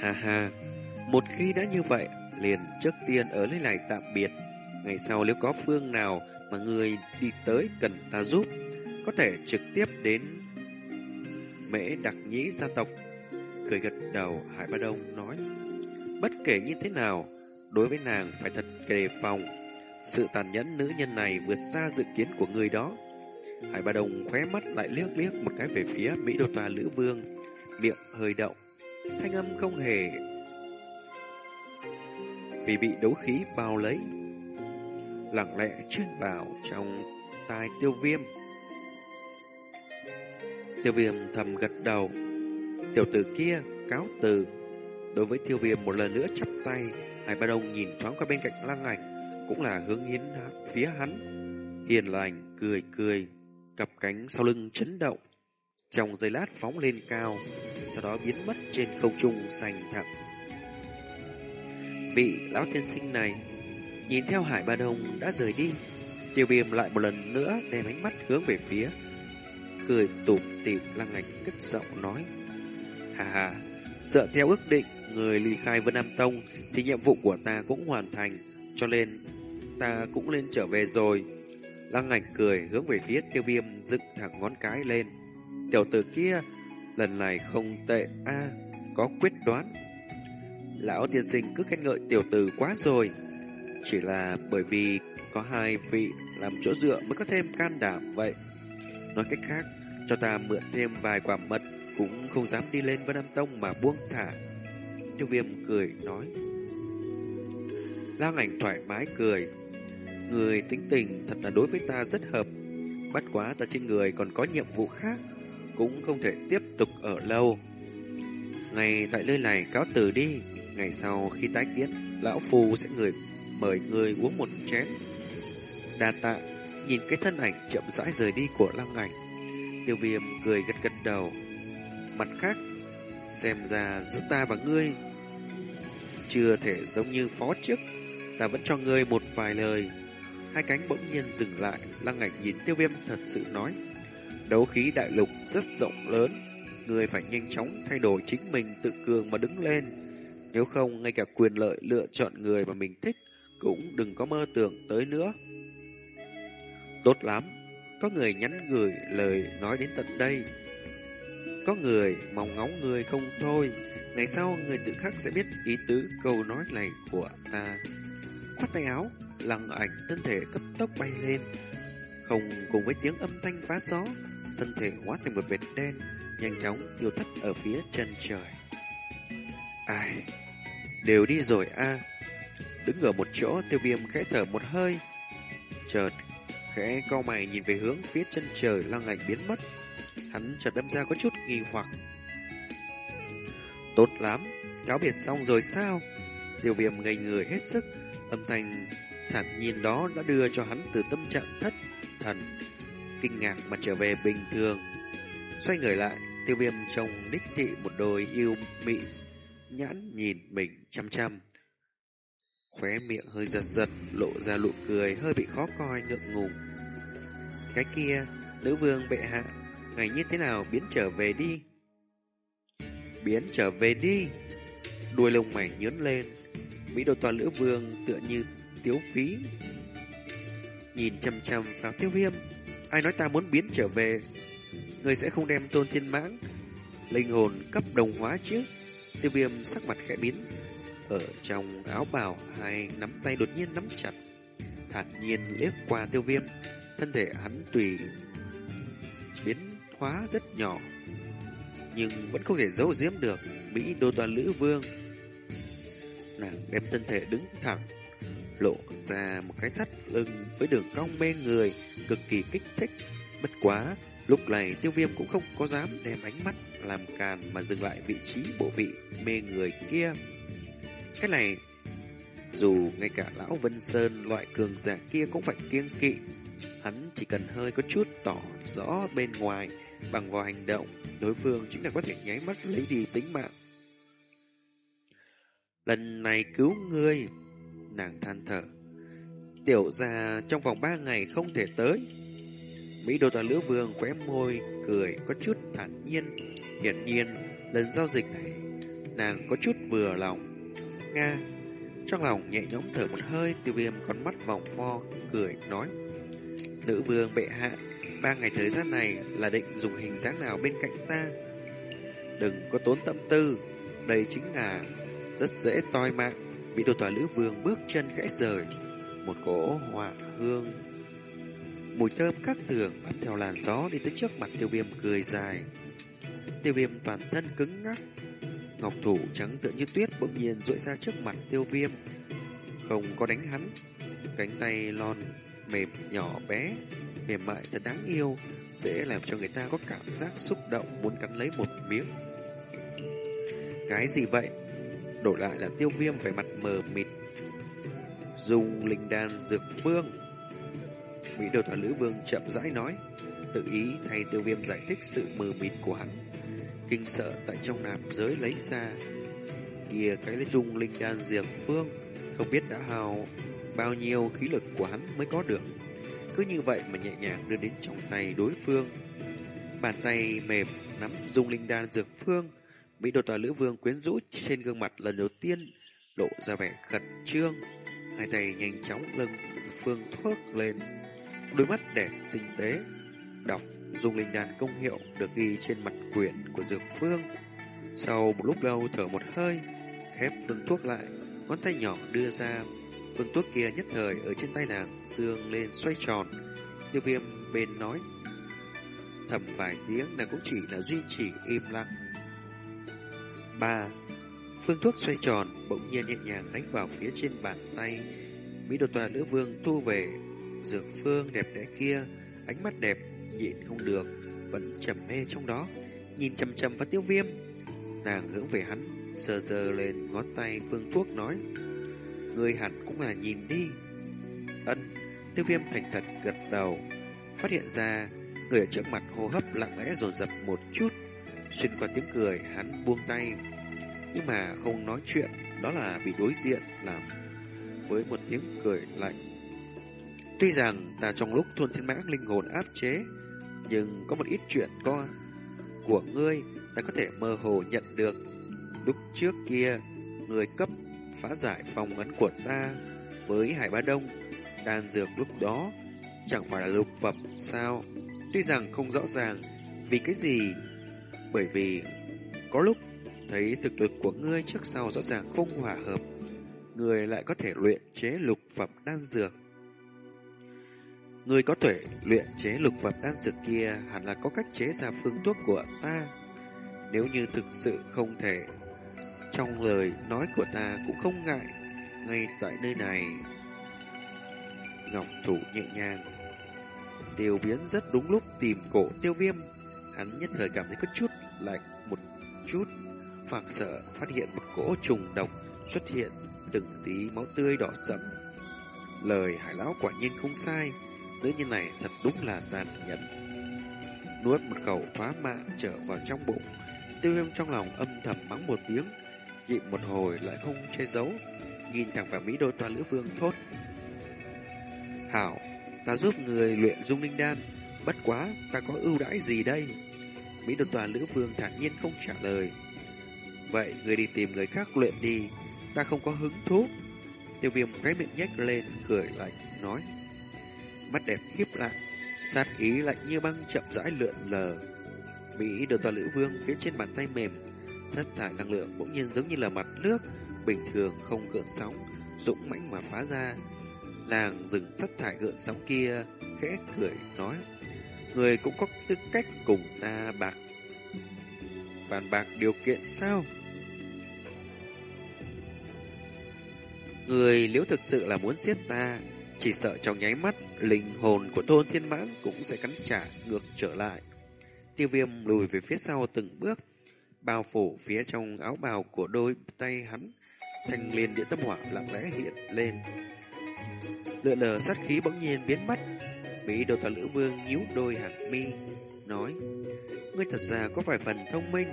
Ha ha, một khi đã như vậy, liền trước tiên ở nơi này tạm biệt. Ngày sau nếu có phương nào mà người đi tới cần ta giúp, có thể trực tiếp đến mễ đặc nhĩ gia tộc. Cười gật đầu, Hải Ba Đông nói, bất kể như thế nào, đối với nàng phải thật đề phòng. Sự tàn nhẫn nữ nhân này vượt xa dự kiến của người đó. Hải Ba Đồng khóe mắt lại liếc liếc một cái về phía Mỹ Đô Tòa Lữ Vương, miệng hơi động. Thanh âm không hề vì bị đấu khí bao lấy. Lặng lẽ chuyên vào trong tai tiêu viêm. Tiêu viêm thầm gật đầu. Tiểu tử kia cáo từ. Đối với tiêu viêm một lần nữa chắp tay, Hải Ba Đông nhìn thoáng qua bên cạnh lăng ảnh, cũng là hướng hiến phía hắn. Hiền lành, cười cười, cặp cánh sau lưng chấn động. Trong giây lát phóng lên cao, sau đó biến mất trên không trung sành thẳm. Vị lão tiên sinh này nhìn theo Hải Ba Đông đã rời đi, tiêu viêm lại một lần nữa đem ánh mắt hướng về phía cười tủm tỉm lăng ảnh cất giọng nói. Hà hà, dựa theo ước định, người ly khai Vân Nam Tông thì nhiệm vụ của ta cũng hoàn thành, cho nên ta cũng lên trở về rồi. Lăng ảnh cười hướng về phía tiêu viêm dựng thẳng ngón cái lên. Tiểu tử kia, lần này không tệ a có quyết đoán. Lão tiên sinh cứ khen ngợi tiểu tử quá rồi. Chỉ là bởi vì có hai vị làm chỗ dựa mới có thêm can đảm vậy. Nói cách khác, cho ta mượn thêm vài quả mật cũng không dám đi lên Vân Nam Tông mà buông thả. Tiêu viêm cười nói. Lang ảnh thoải mái cười. Người tính tình thật là đối với ta rất hợp. Bất quá ta trên người còn có nhiệm vụ khác, cũng không thể tiếp tục ở lâu. Ngày tại nơi này cáo từ đi, ngày sau khi tái kiến, lão phu sẽ người mời người uống một chén. Đa tạ, nhìn cái thân ảnh chậm rãi rời đi của lăng ảnh. Tiêu viêm cười gật gật đầu. Mặt khác, xem ra giữa ta và ngươi chưa thể giống như phó trước, ta vẫn cho ngươi một vài lời. Hai cánh bỗng nhiên dừng lại, lăng ảnh nhìn tiêu viêm thật sự nói. Đấu khí đại lục rất rộng lớn, người phải nhanh chóng thay đổi chính mình tự cường mà đứng lên. Nếu không, ngay cả quyền lợi lựa chọn người mà mình thích cũng đừng có mơ tưởng tới nữa. Tốt lắm, có người nhắn gửi lời nói đến tận đây. Có người mong ngóng người không thôi, ngày sau người tự khắc sẽ biết ý tứ câu nói này của ta. Khoát tay áo, lăng ảnh thân thể cấp tốc bay lên, không cùng với tiếng âm thanh phá gió, thân thể hóa thành một vệt đen, nhanh chóng tiêu thất ở phía chân trời. Ai, đều đi rồi a. Đứng ở một chỗ, tiêu viêm khẽ thở một hơi. Chợt khẽ cau mày nhìn về hướng phía chân trời lăng ảnh biến mất. Hắn chợt đâm ra có chút nghi hoặc. Tốt lắm, cáo biệt xong rồi sao? Tiêu viêm ngây người hết sức, âm thanh thản nhiên đó đã đưa cho hắn từ tâm trạng thất thần, kinh ngạc mà trở về bình thường. Xoay người lại, tiêu viêm trông đích thị một đôi yêu mị, nhãn nhìn mình chăm chăm. Khóe miệng hơi giật giật, lộ ra nụ cười hơi bị khó coi ngượng ngùng. Cái kia, nữ vương bệ hạ, ngày như thế nào biến trở về đi? Biến trở về đi! Đuôi lông mày nhớn lên, Mỹ đồ toàn nữ vương tựa như tiếu phí. Nhìn chầm chầm vào tiêu viêm, ai nói ta muốn biến trở về? Người sẽ không đem tôn thiên mãng, linh hồn cấp đồng hóa chứ? Tiêu viêm sắc mặt khẽ biến, ở trong áo bào, hai nắm tay đột nhiên nắm chặt. Thản nhiên liếc qua tiêu viêm, thân thể hắn tùy biến hóa rất nhỏ, nhưng vẫn không thể giấu giếm được Mỹ đô toàn lữ vương. Nàng đem thân thể đứng thẳng, lộ ra một cái thắt lưng với đường cong mê người, cực kỳ kích thích. Bất quá, lúc này tiêu viêm cũng không có dám đem ánh mắt làm càn mà dừng lại vị trí bộ vị mê người kia. Cái này, dù ngay cả lão Vân Sơn loại cường giả kia cũng phải kiêng kỵ, hắn chỉ cần hơi có chút tỏ rõ bên ngoài bằng vào hành động, đối phương chính là có thể nháy mắt lấy đi tính mạng. Lần này cứu ngươi, nàng than thở. Tiểu ra trong vòng ba ngày không thể tới. Mỹ đô toàn lữ vương khóe môi, cười có chút thản nhiên. Hiển nhiên, lần giao dịch này, nàng có chút vừa lòng. Nga, trong lòng nhẹ nhõm thở một hơi, tiêu viêm con mắt vòng vo, cười, nói. Nữ vương bệ hạ, ba ngày thời gian này là định dùng hình dáng nào bên cạnh ta? Đừng có tốn tâm tư, đây chính là rất dễ toi mạng. Bị tổ tòa lữ vương bước chân khẽ rời, một cỗ hỏa hương. Mùi thơm các tường bám theo làn gió đi tới trước mặt tiêu viêm cười dài. Tiêu viêm toàn thân cứng ngắc, ngọc thủ trắng tựa như tuyết bỗng nhiên duỗi ra trước mặt tiêu viêm. Không có đánh hắn, cánh tay lon mềm nhỏ bé, mềm mại thật đáng yêu, sẽ làm cho người ta có cảm giác xúc động muốn cắn lấy một miếng. Cái gì vậy? Đổi lại là tiêu viêm vẻ mặt mờ mịt. Dùng linh đan dược phương. Mỹ đầu thỏa lữ vương chậm rãi nói, tự ý thay tiêu viêm giải thích sự mờ mịt của hắn. Kinh sợ tại trong nạp giới lấy ra. Kìa cái lấy linh đan dược phương, không biết đã hào bao nhiêu khí lực của hắn mới có được. Cứ như vậy mà nhẹ nhàng đưa đến trong tay đối phương. Bàn tay mềm nắm dung linh đan dược phương, Mỹ đô tòa lữ vương quyến rũ trên gương mặt lần đầu tiên lộ ra vẻ khẩn trương. Hai tay nhanh chóng lưng phương thuốc lên, đôi mắt đẹp tinh tế, đọc dung linh đàn công hiệu được ghi trên mặt quyển của dược phương. Sau một lúc lâu thở một hơi, khép phương thuốc lại, ngón tay nhỏ đưa ra Phương thuốc kia nhất thời ở trên tay nàng dương lên xoay tròn. Tiêu viêm bên nói. Thầm vài tiếng nàng cũng chỉ là duy trì im lặng ba Phương thuốc xoay tròn bỗng nhiên nhẹ nhàng đánh vào phía trên bàn tay. Mỹ đột tòa nữ vương thu về dược phương đẹp đẽ kia, ánh mắt đẹp nhịn không được, vẫn trầm mê trong đó, nhìn chầm chầm vào tiêu viêm. Nàng hướng về hắn, sờ sờ lên ngón tay phương thuốc nói. Người hẳn cũng là nhìn đi. Ân, tiêu viêm thành thật gật đầu, phát hiện ra người ở trước mặt hô hấp lặng lẽ dồn dập một chút. Xuyên qua tiếng cười, hắn buông tay. Nhưng mà không nói chuyện, đó là vì đối diện làm với một tiếng cười lạnh. Tuy rằng ta trong lúc thôn thiên mã linh hồn áp chế, nhưng có một ít chuyện co của ngươi ta có thể mơ hồ nhận được. Lúc trước kia, người cấp phá giải phòng ấn của ta với Hải Ba Đông, đan dược lúc đó chẳng phải là lục phẩm sao? Tuy rằng không rõ ràng vì cái gì, bởi vì có lúc thấy thực lực của ngươi trước sau rõ ràng không hòa hợp, người lại có thể luyện chế lục phẩm đan dược. Người có thể luyện chế lục phẩm đan dược kia hẳn là có cách chế ra phương thuốc của ta. Nếu như thực sự không thể trong lời nói của ta cũng không ngại, ngay tại nơi này. Ngọc thủ nhẹ nhàng, tiêu biến rất đúng lúc tìm cổ tiêu viêm. Hắn nhất thời cảm thấy có chút lạnh một chút, hoảng sợ phát hiện một cỗ trùng độc xuất hiện từng tí máu tươi đỏ sẫm. Lời hải lão quả nhiên không sai, nữ nhân này thật đúng là tàn nhẫn. Nuốt một khẩu phá mạ trở vào trong bụng, tiêu viêm trong lòng âm thầm mắng một tiếng, nhịn một hồi lại không che giấu, nhìn thẳng vào Mỹ đô toàn lữ vương thốt. Hảo, ta giúp người luyện dung linh đan, bất quá ta có ưu đãi gì đây? Mỹ đô toàn lữ vương thản nhiên không trả lời. Vậy người đi tìm người khác luyện đi, ta không có hứng thú. Tiêu viêm cái miệng nhếch lên, cười lạnh, nói. Mắt đẹp khiếp lại, sát ý lạnh như băng chậm rãi lượn lờ. Mỹ được tòa lữ vương phía trên bàn tay mềm Thất thải năng lượng bỗng nhiên giống như là mặt nước, bình thường không gợn sóng, dũng mãnh mà phá ra. Làng dừng thất thải gợn sóng kia, khẽ cười nói, Người cũng có tư cách cùng ta bạc Bàn bạc điều kiện sao Người nếu thực sự là muốn giết ta, Chỉ sợ trong nháy mắt, Linh hồn của Tôn Thiên Mãn Cũng sẽ cắn trả ngược trở lại. Tiêu viêm lùi về phía sau từng bước, Bao phủ phía trong áo bào của đôi tay hắn. Thanh liên địa tâm hỏa lặng lẽ hiện lên. Lựa lờ sát khí bỗng nhiên biến mất. Mỹ đồ tòa lữ vương nhíu đôi hàng mi, Nói, Ngươi thật ra có vài phần thông minh.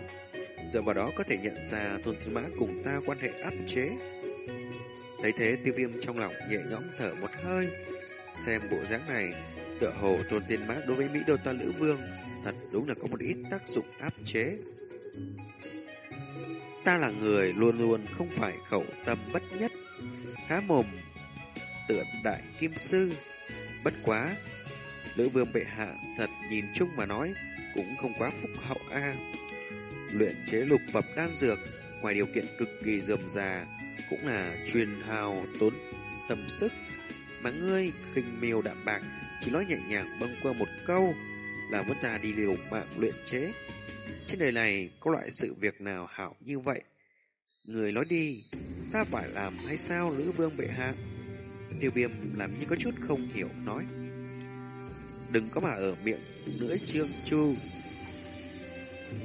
Dựa vào đó có thể nhận ra Tôn Thiên Mã cùng ta quan hệ áp chế. Thấy thế, tiêu viêm trong lòng nhẹ nhõm thở một hơi. Xem bộ dáng này, Tựa hồ Tôn tiên Mã đối với Mỹ đô ta lữ vương, Thật đúng là có một ít tác dụng áp chế. Ta là người luôn luôn không phải khẩu tâm bất nhất. Há mồm, Tựa đại kim sư. Bất quá, Lữ vương bệ hạ thật nhìn chung mà nói, Cũng không quá phúc hậu a. Luyện chế lục phẩm đan dược, Ngoài điều kiện cực kỳ dườm già cũng là truyền hào tốn tâm sức. Mà ngươi, khinh miêu đạm bạc, Chỉ nói nhẹ nhàng bâng qua một câu Là muốn ta đi liều mạng luyện chế. Trên đời này có loại sự việc nào hảo như vậy? Người nói đi, Ta phải làm hay sao, Lữ vương bệ hạ? Tiêu viêm làm như có chút không hiểu, nói. Đừng có mà ở miệng lưỡi trương chu.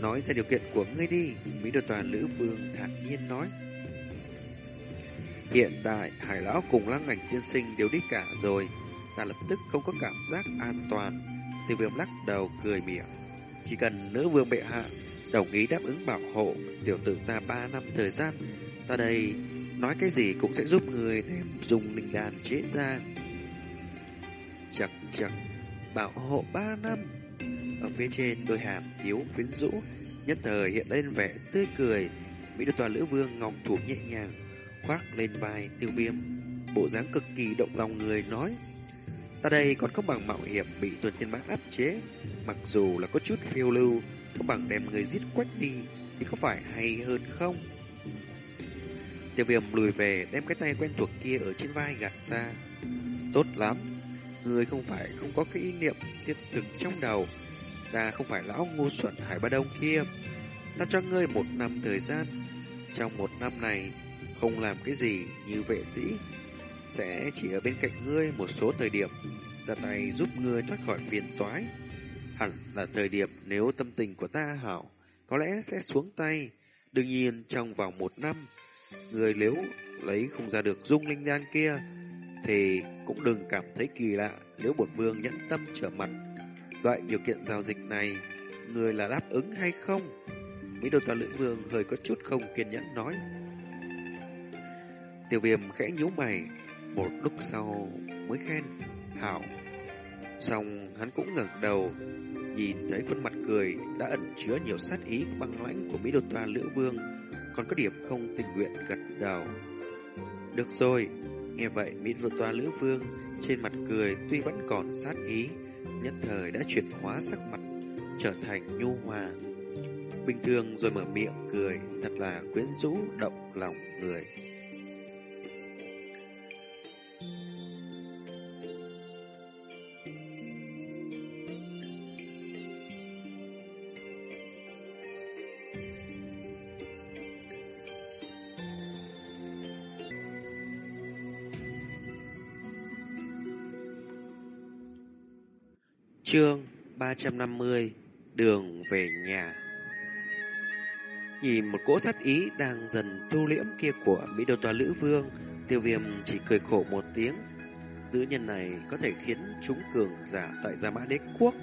Nói ra điều kiện của ngươi đi, Mỹ đồ toàn Lữ Vương thản nhiên nói. Hiện tại Hải Lão cùng Lăng Ảnh Tiên Sinh đều đi cả rồi. Ta lập tức không có cảm giác an toàn. Tiêu viêm lắc đầu cười mỉa Chỉ cần nữ vương bệ hạ Đồng ý đáp ứng bảo hộ Tiểu tử ta ba năm thời gian Ta đây nói cái gì cũng sẽ giúp người đem dùng linh đàn chế ra. Chắc chắc Bảo hộ ba năm. Ở phía trên đôi hàm thiếu quyến rũ, nhất thời hiện lên vẻ tươi cười. Mỹ đô toàn lữ vương ngọc thủ nhẹ nhàng, khoác lên vai tiêu viêm. Bộ dáng cực kỳ động lòng người nói. Ta đây còn không bằng mạo hiểm bị tuần thiên bác áp chế. Mặc dù là có chút phiêu lưu, không bằng đem người giết quách đi, thì có phải hay hơn không? Tiêu viêm lùi về, đem cái tay quen thuộc kia ở trên vai gạt ra. Tốt lắm, người không phải không có cái ý niệm tiếp thực trong đầu, Ta không phải lão ngu xuẩn Hải Ba Đông kia. Ta cho ngươi một năm thời gian. Trong một năm này, không làm cái gì như vệ sĩ. Sẽ chỉ ở bên cạnh ngươi một số thời điểm, ra tay giúp ngươi thoát khỏi phiền toái. Hẳn là thời điểm nếu tâm tình của ta hảo, có lẽ sẽ xuống tay. Đương nhiên trong vòng một năm, người nếu lấy không ra được dung linh đan kia, thì cũng đừng cảm thấy kỳ lạ nếu bột vương nhẫn tâm trở mặt Loại điều kiện giao dịch này, người là đáp ứng hay không? Mỹ đô toàn lưỡng vương hơi có chút không kiên nhẫn nói. Tiểu viêm khẽ nhíu mày, một lúc sau mới khen, hảo. Xong hắn cũng ngẩng đầu, nhìn thấy khuôn mặt cười đã ẩn chứa nhiều sát ý băng lãnh của Mỹ đô Toa lữ vương, còn có điểm không tình nguyện gật đầu. Được rồi, nghe vậy Mỹ đô Toa lữ vương trên mặt cười tuy vẫn còn sát ý, nhất thời đã chuyển hóa sắc mặt trở thành nhu hòa. Bình thường rồi mở miệng cười thật là quyến rũ động lòng người. Chương 350 Đường về nhà. Nhìn một cỗ sát ý đang dần thu liễm kia của Mỹ Đô Tòa Lữ Vương Tiêu viêm chỉ cười khổ một tiếng. Nữ nhân này có thể khiến chúng cường giả tại Gia Mã Đế Quốc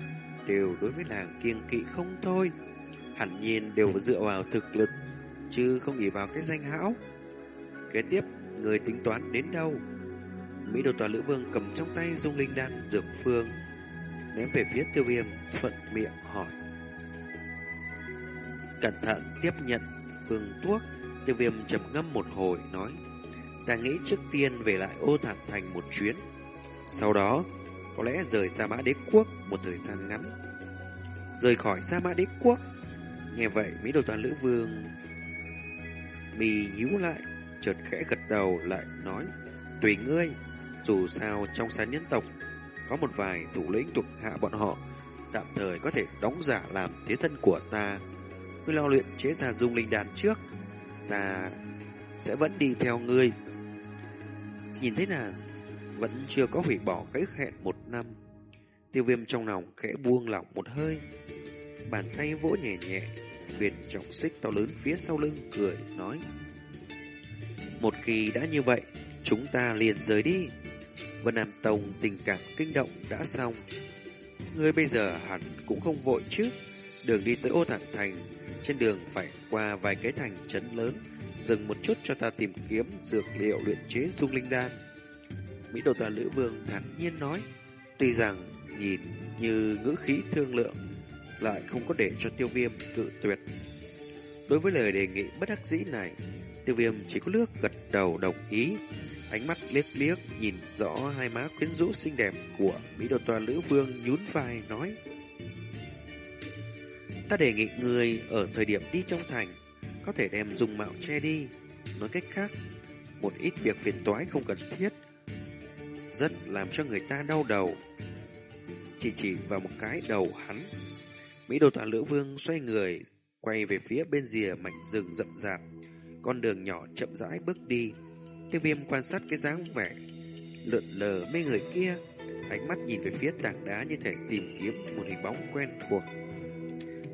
Đều đối với làng kiêng kỵ không thôi. Hẳn nhiên đều dựa vào thực lực Chứ không nghĩ vào cái danh hão. Kế tiếp, người tính toán đến đâu? Mỹ Đô Tòa Lữ Vương cầm trong tay dung linh đan dược phương ném về phía tiêu viêm, thuận miệng hỏi. Cẩn thận tiếp nhận phương thuốc, tiêu viêm trầm ngâm một hồi, nói. Ta nghĩ trước tiên về lại ô thản thành một chuyến. Sau đó, có lẽ rời Sa Mã Đế Quốc một thời gian ngắn. Rời khỏi Sa Mã Đế Quốc. Nghe vậy, Mỹ đồ toàn lữ vương mì nhíu lại, chợt khẽ gật đầu lại nói. Tùy ngươi, dù sao trong sáng nhân tộc có một vài thủ lĩnh thuộc hạ bọn họ tạm thời có thể đóng giả làm thế thân của ta. Ngươi lo luyện chế ra dung linh đàn trước, ta sẽ vẫn đi theo ngươi. Nhìn thấy nàng, vẫn chưa có hủy bỏ cái hẹn một năm. Tiêu viêm trong lòng khẽ buông lỏng một hơi, bàn tay vỗ nhẹ nhẹ, viền trọng xích to lớn phía sau lưng cười nói. Một khi đã như vậy, chúng ta liền rời đi. Vân Nam Tông tình cảm kinh động đã xong. Ngươi bây giờ hẳn cũng không vội chứ. Đường đi tới ô thản thành, trên đường phải qua vài cái thành trấn lớn, dừng một chút cho ta tìm kiếm dược liệu luyện chế dung linh đan. Mỹ đồ tà lữ vương thản nhiên nói, tuy rằng nhìn như ngữ khí thương lượng, lại không có để cho tiêu viêm cự tuyệt. Đối với lời đề nghị bất đắc dĩ này, tiêu viêm chỉ có lướt gật đầu đồng ý, ánh mắt liếc liếc nhìn rõ hai má quyến rũ xinh đẹp của Mỹ đô toàn lữ vương nhún vai nói. Ta đề nghị người ở thời điểm đi trong thành, có thể đem dùng mạo che đi. Nói cách khác, một ít việc phiền toái không cần thiết, rất làm cho người ta đau đầu. Chỉ chỉ vào một cái đầu hắn. Mỹ đồ toàn lữ vương xoay người, quay về phía bên rìa mảnh rừng rậm rạp. Con đường nhỏ chậm rãi bước đi. Tiêu viêm quan sát cái dáng vẻ lượn lờ mấy người kia. Ánh mắt nhìn về phía tảng đá như thể tìm kiếm một hình bóng quen thuộc.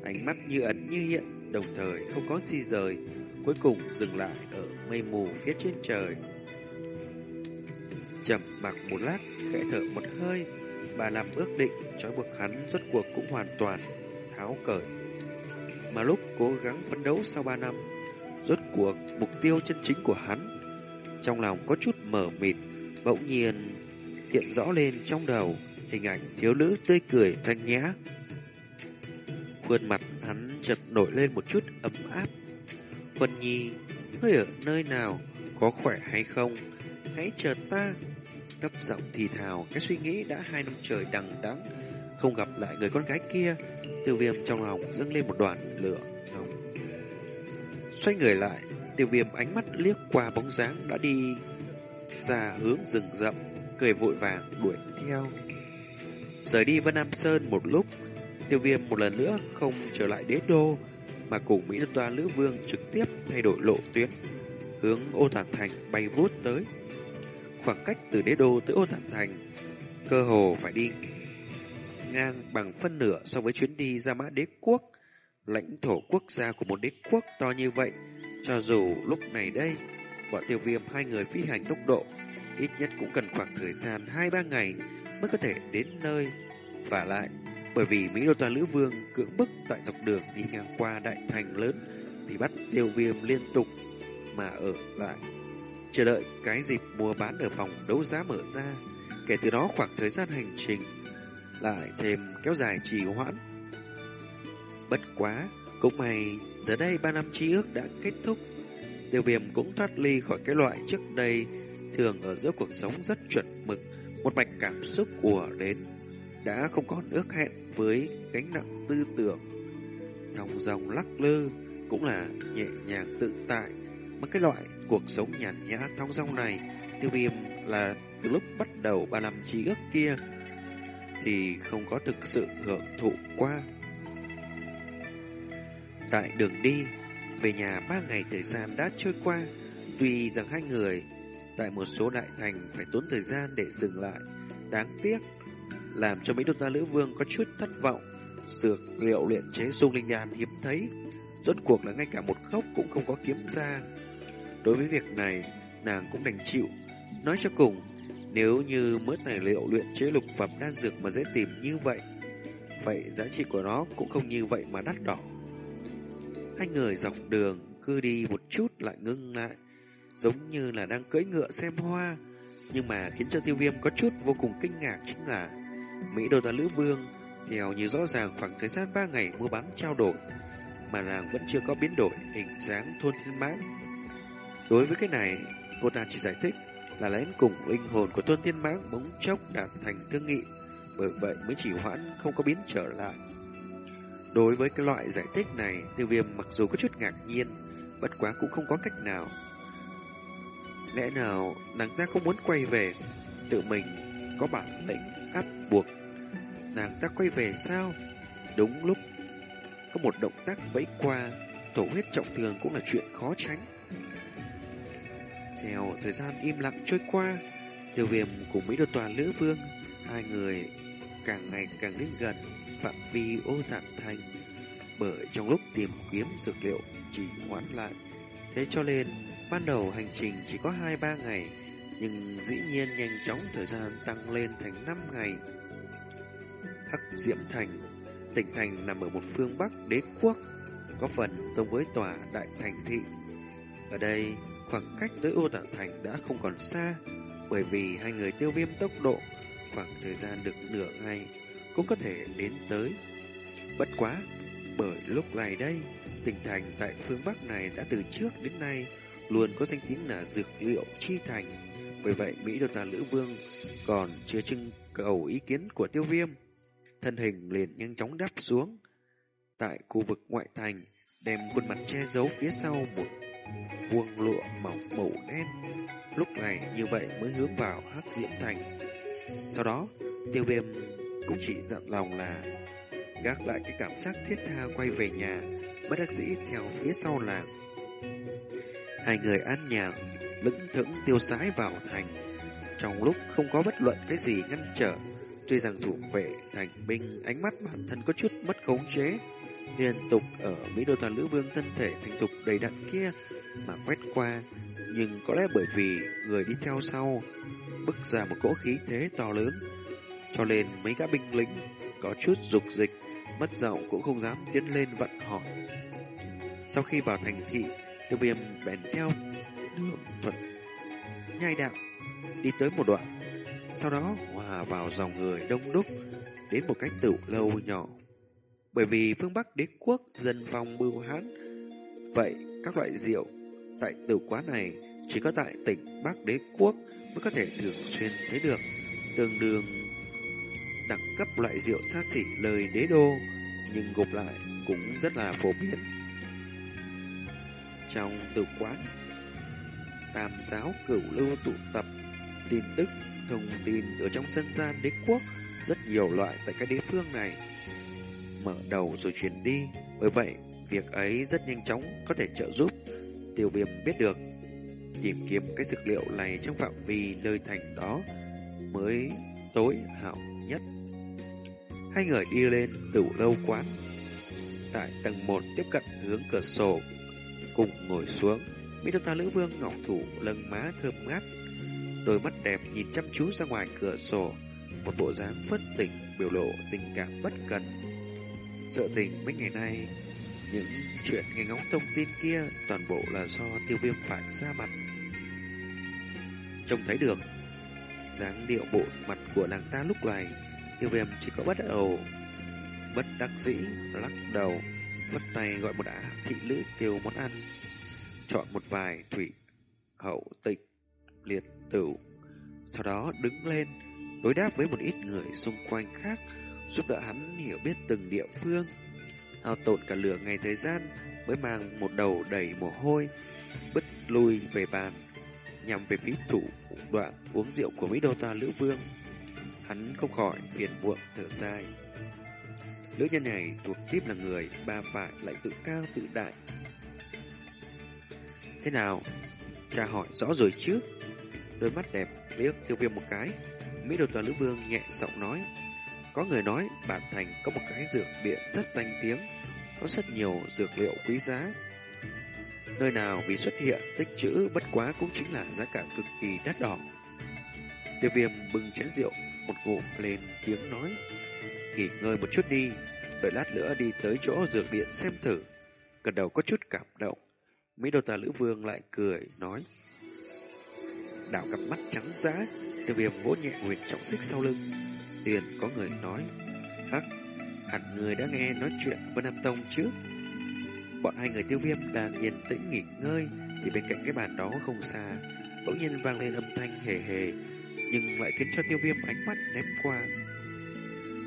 Ánh mắt như ẩn như hiện, đồng thời không có gì rời. Cuối cùng dừng lại ở mây mù phía trên trời. Chậm mặc một lát, khẽ thở một hơi. Bà làm ước định, trói buộc hắn rốt cuộc cũng hoàn toàn tháo cởi. Mà lúc cố gắng phấn đấu sau ba năm, rốt cuộc mục tiêu chân chính của hắn trong lòng có chút mở mịt, bỗng nhiên hiện rõ lên trong đầu hình ảnh thiếu nữ tươi cười thanh nhã. Khuôn mặt hắn chợt nổi lên một chút ấm áp. Huân Nhi, ngươi ở nơi nào, có khỏe hay không? Hãy chờ ta. Cấp giọng thì thào, cái suy nghĩ đã hai năm trời đằng đẵng không gặp lại người con gái kia. Tiêu viêm trong lòng dâng lên một đoàn lửa. Xoay người lại, Tiêu viêm ánh mắt liếc qua bóng dáng đã đi ra hướng rừng rậm, cười vội vàng đuổi theo. Rời đi Vân Nam Sơn một lúc, tiêu viêm một lần nữa không trở lại đế đô, mà cùng Mỹ Toa Lữ Vương trực tiếp thay đổi lộ tuyến, hướng ô thản thành bay vút tới. Khoảng cách từ đế đô tới ô thản thành, cơ hồ phải đi ngang bằng phân nửa so với chuyến đi ra mã đế quốc. Lãnh thổ quốc gia của một đế quốc to như vậy cho dù lúc này đây, bọn tiêu viêm hai người phi hành tốc độ, ít nhất cũng cần khoảng thời gian 2-3 ngày mới có thể đến nơi. Và lại, bởi vì Mỹ Đô Toàn Lữ Vương cưỡng bức tại dọc đường đi ngang qua đại thành lớn, thì bắt tiêu viêm liên tục mà ở lại. Chờ đợi cái dịp mua bán ở phòng đấu giá mở ra, kể từ đó khoảng thời gian hành trình lại thêm kéo dài trì hoãn. Bất quá, cũng may, giờ đây ba năm trí ước đã kết thúc. Tiêu viêm cũng thoát ly khỏi cái loại trước đây thường ở giữa cuộc sống rất chuẩn mực, một mạch cảm xúc của đến đã không còn ước hẹn với gánh nặng tư tưởng. Thòng dòng lắc lư cũng là nhẹ nhàng tự tại, mà cái loại cuộc sống nhàn nhã thong dong này, tiêu viêm là từ lúc bắt đầu ba năm trí ước kia thì không có thực sự hưởng thụ qua. Tại đường đi, về nhà ba ngày thời gian đã trôi qua, tuy rằng hai người tại một số đại thành phải tốn thời gian để dừng lại, đáng tiếc, làm cho mấy đột gia lữ vương có chút thất vọng. Dược liệu luyện chế dung linh đan hiếm thấy, rốt cuộc là ngay cả một gốc cũng không có kiếm ra. Đối với việc này, nàng cũng đành chịu. Nói cho cùng, nếu như mớ tài liệu luyện chế lục phẩm đan dược mà dễ tìm như vậy, vậy giá trị của nó cũng không như vậy mà đắt đỏ. Hai người dọc đường cứ đi một chút lại ngưng lại, giống như là đang cưỡi ngựa xem hoa. Nhưng mà khiến cho tiêu viêm có chút vô cùng kinh ngạc chính là Mỹ đô ta Lữ Vương theo như rõ ràng khoảng thời gian ba ngày mua bán trao đổi mà nàng vẫn chưa có biến đổi hình dáng thôn thiên mãn. Đối với cái này, cô ta chỉ giải thích là lén cùng linh hồn của thôn thiên mãn bỗng chốc đạt thành thương nghị, bởi vậy mới chỉ hoãn không có biến trở lại. Đối với cái loại giải thích này, tiêu viêm mặc dù có chút ngạc nhiên, bất quá cũng không có cách nào. Lẽ nào nàng ta không muốn quay về, tự mình có bản lĩnh áp buộc. Nàng ta quay về sao? đúng lúc có một động tác vẫy qua, tổ huyết trọng thường cũng là chuyện khó tránh. Theo thời gian im lặng trôi qua, tiêu viêm cùng Mỹ đô toàn Lữ Vương, hai người càng ngày càng đến gần phạm vi ô tạng thành. Bởi trong lúc tìm kiếm dược liệu chỉ hoãn lại, thế cho nên ban đầu hành trình chỉ có 2-3 ngày, nhưng dĩ nhiên nhanh chóng thời gian tăng lên thành 5 ngày. Hắc Diệm Thành Tỉnh thành nằm ở một phương Bắc đế quốc, có phần giống với tòa đại thành thị. Ở đây, khoảng cách tới ô tạng thành đã không còn xa, bởi vì hai người tiêu viêm tốc độ, khoảng thời gian được nửa ngày cũng có thể đến tới. Bất quá, bởi lúc này đây, tỉnh thành tại phương Bắc này đã từ trước đến nay luôn có danh tiếng là dược liệu chi thành. Bởi vậy, Mỹ Đô Tà Lữ Vương còn chưa trưng cầu ý kiến của tiêu viêm thân hình liền nhanh chóng đáp xuống. Tại khu vực ngoại thành, đem khuôn mặt che giấu phía sau một vuông lụa mỏng màu đen. Lúc này như vậy mới hướng vào hắc diễm thành. Sau đó, tiêu viêm cũng chỉ dặn lòng là gác lại cái cảm giác thiết tha quay về nhà, bất đắc dĩ theo phía sau làng. Hai người an nhàn, lững thững tiêu sái vào thành. Trong lúc không có bất luận cái gì ngăn trở, Tuy rằng thủ vệ thành binh ánh mắt bản thân có chút mất khống chế, liên tục ở Mỹ Đô Toàn Lữ Vương thân thể thành thục đầy đặn kia mà quét qua, nhưng có lẽ bởi vì người đi theo sau bức ra một cỗ khí thế to lớn, cho nên mấy gã binh lính có chút dục dịch, mất giọng cũng không dám tiến lên vận hỏi. Sau khi vào thành thị, tiêu viêm bèn theo đường thuận nhai đạo đi tới một đoạn sau đó hòa vào dòng người đông đúc đến một cái tửu lâu nhỏ. Bởi vì phương Bắc đế quốc dân vong bưu hán, vậy các loại rượu tại tửu quán này chỉ có tại tỉnh Bắc đế quốc mới có thể thường xuyên thấy được, tương đương đẳng cấp loại rượu xa xỉ lời đế đô, nhưng gộp lại cũng rất là phổ biến. Trong từ quán, tam giáo cửu lưu tụ tập, tin tức thông tin ở trong sân gian đế quốc rất nhiều loại tại các đế phương này. Mở đầu rồi chuyển đi, bởi vậy việc ấy rất nhanh chóng có thể trợ giúp tiêu viêm biết được. Tìm kiếm cái dược liệu này trong phạm vi nơi thành đó mới tối hảo. Hai người đi lên tửu lâu quán. Tại tầng 1 tiếp cận hướng cửa sổ, cùng ngồi xuống. Mỹ Đô Ta Lữ Vương ngọc thủ lưng má thơm ngát đôi mắt đẹp nhìn chăm chú ra ngoài cửa sổ, một bộ dáng phất tỉnh biểu lộ tình cảm bất cần. Sợ tình mấy ngày nay, những chuyện nghe ngóng thông tin kia toàn bộ là do tiêu viêm phải ra mặt. Trông thấy được, dáng điệu bộ mặt của nàng ta lúc này, tiêu viêm chỉ có bắt đầu, bất đắc dĩ, lắc đầu, vất tay gọi một ả thị lữ kêu món ăn, chọn một vài thủy hậu tịch liệt tửu. Sau đó đứng lên, đối đáp với một ít người xung quanh khác, giúp đỡ hắn hiểu biết từng địa phương. Hào tổn cả lửa ngày thời gian mới mang một đầu đầy mồ hôi, bứt lui về bàn, nhằm về phía thủ đoạn uống rượu của Mỹ Đô Ta Lữ Vương. Hắn không khỏi phiền muộn thở dài. nữ nhân này thuộc tiếp là người ba phải lại tự cao tự đại. Thế nào? Cha hỏi rõ rồi chứ? đôi mắt đẹp liếc tiêu viêm một cái. Mỹ đồ toàn nữ vương nhẹ giọng nói. Có người nói bản thành có một cái dược điện rất danh tiếng, có rất nhiều dược liệu quý giá. Nơi nào vì xuất hiện tích trữ bất quá cũng chính là giá cả cực kỳ đắt đỏ. Tiêu viêm bưng chén rượu, một ngụm lên tiếng nói. Nghỉ ngơi một chút đi, đợi lát nữa đi tới chỗ dược điện xem thử. Cần đầu có chút cảm động. Mỹ đô tà lữ vương lại cười, nói đảo cặp mắt trắng dã, tiêu viêm vỗ nhẹ nguyệt trọng xích sau lưng. Liền có người nói, hắc, hẳn người đã nghe nói chuyện Vân Nam Tông chứ. Bọn hai người tiêu viêm đang yên tĩnh nghỉ ngơi, thì bên cạnh cái bàn đó không xa, bỗng nhiên vang lên âm thanh hề hề, nhưng lại khiến cho tiêu viêm ánh mắt ném qua.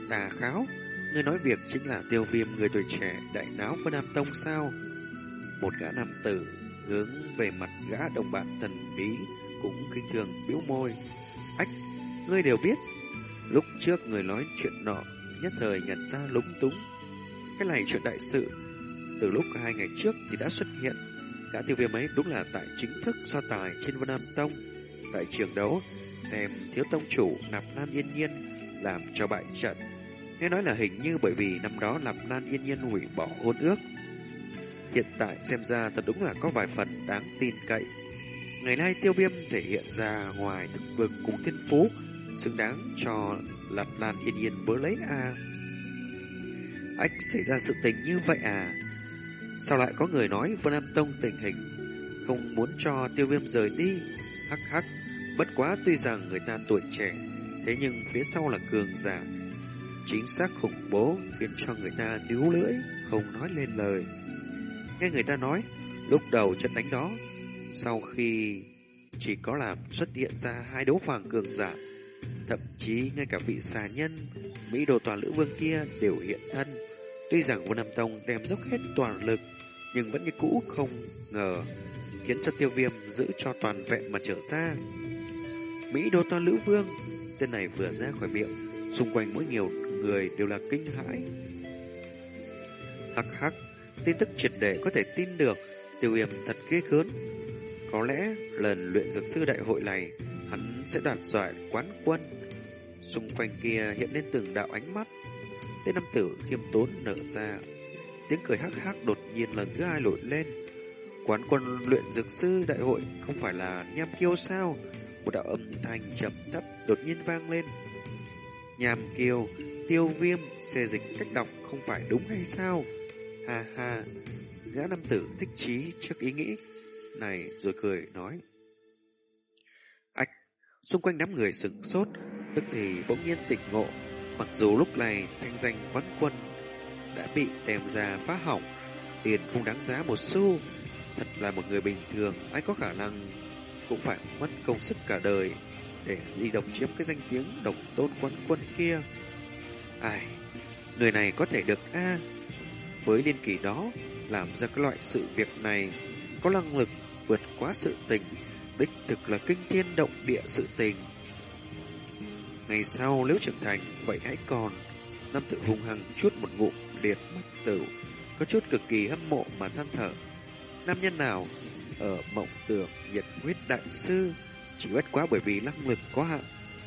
Tà kháo, người nói việc chính là tiêu viêm người tuổi trẻ đại náo Vân Nam Tông sao? Một gã nam tử hướng về mặt gã đồng bạn thần bí cũng kinh thường biểu môi. Ách, ngươi đều biết. Lúc trước người nói chuyện nọ, nhất thời nhận ra lúng túng. Cái này chuyện đại sự Từ lúc hai ngày trước thì đã xuất hiện Cả tiêu viêm ấy đúng là tại chính thức so tài trên Vân Nam Tông Tại trường đấu xem thiếu tông chủ Nạp Lan Yên Nhiên Làm cho bại trận. Nghe nói là hình như bởi vì năm đó Nạp Lan Yên Nhiên hủy bỏ hôn ước. Hiện tại xem ra thật đúng là có vài phần đáng tin cậy. Ngày nay tiêu viêm thể hiện ra ngoài thực vực cùng thiên phú, Xứng đáng cho Lạp Lan yên yên bớ lấy à? Ách, xảy ra sự tình như vậy à? Sao lại có người nói Vân Nam Tông tình hình Không muốn cho tiêu viêm rời đi? Hắc hắc. Bất quá tuy rằng người ta tuổi trẻ, Thế nhưng phía sau là cường giả. Chính xác khủng bố Khiến cho người ta níu lưỡi, Không nói lên lời. Nghe người ta nói, Lúc đầu trận đánh đó, Sau khi chỉ có làm xuất hiện ra hai đấu hoàng cường giả, Thậm chí ngay cả vị xà nhân, Mỹ đồ toàn lữ vương kia đều hiện thân. Tuy rằng Vân Nam Tông đem dốc hết toàn lực, Nhưng vẫn như cũ không ngờ, Khiến cho tiêu viêm giữ cho toàn vẹn mà trở ra. Mỹ đô ta lữ vương Tên này vừa ra khỏi miệng, Xung quanh mỗi nhiều người đều là kinh hãi Hắc hắc, Tin tức triệt để có thể tin được Tiêu viêm thật ghê gớm Có lẽ lần luyện dược sư đại hội này, hắn sẽ đạt giải quán quân. Xung quanh kia hiện lên từng đạo ánh mắt. Tên nam tử khiêm tốn nở ra. Tiếng cười hắc hắc đột nhiên lần thứ hai nổi lên. Quán quân luyện dược sư đại hội không phải là nham kiêu sao? Một đạo âm thanh trầm thấp đột nhiên vang lên. Nhàm kiêu, tiêu viêm, xê dịch cách đọc không phải đúng hay sao? Ha ha, gã nam tử thích trí trước ý nghĩ này rồi cười nói. Xung quanh đám người sửng sốt, tức thì bỗng nhiên tỉnh ngộ. Mặc dù lúc này thanh danh quán quân đã bị đem ra phá hỏng, tiền không đáng giá một xu. Thật là một người bình thường, ai có khả năng cũng phải mất công sức cả đời để đi độc chiếm cái danh tiếng độc tôn quán quân kia. Ai, người này có thể được A. với liên kỳ đó, làm ra cái loại sự việc này, có năng lực vượt quá sự tình đích thực là kinh thiên động địa sự tình. Ngày sau nếu trưởng thành, vậy hãy còn. Nam tử hung hăng chút một ngụm liệt mất tử, có chút cực kỳ hâm mộ mà than thở. Nam nhân nào ở mộng tưởng nhiệt huyết đại sư chỉ bất quá bởi vì năng lực có hạn.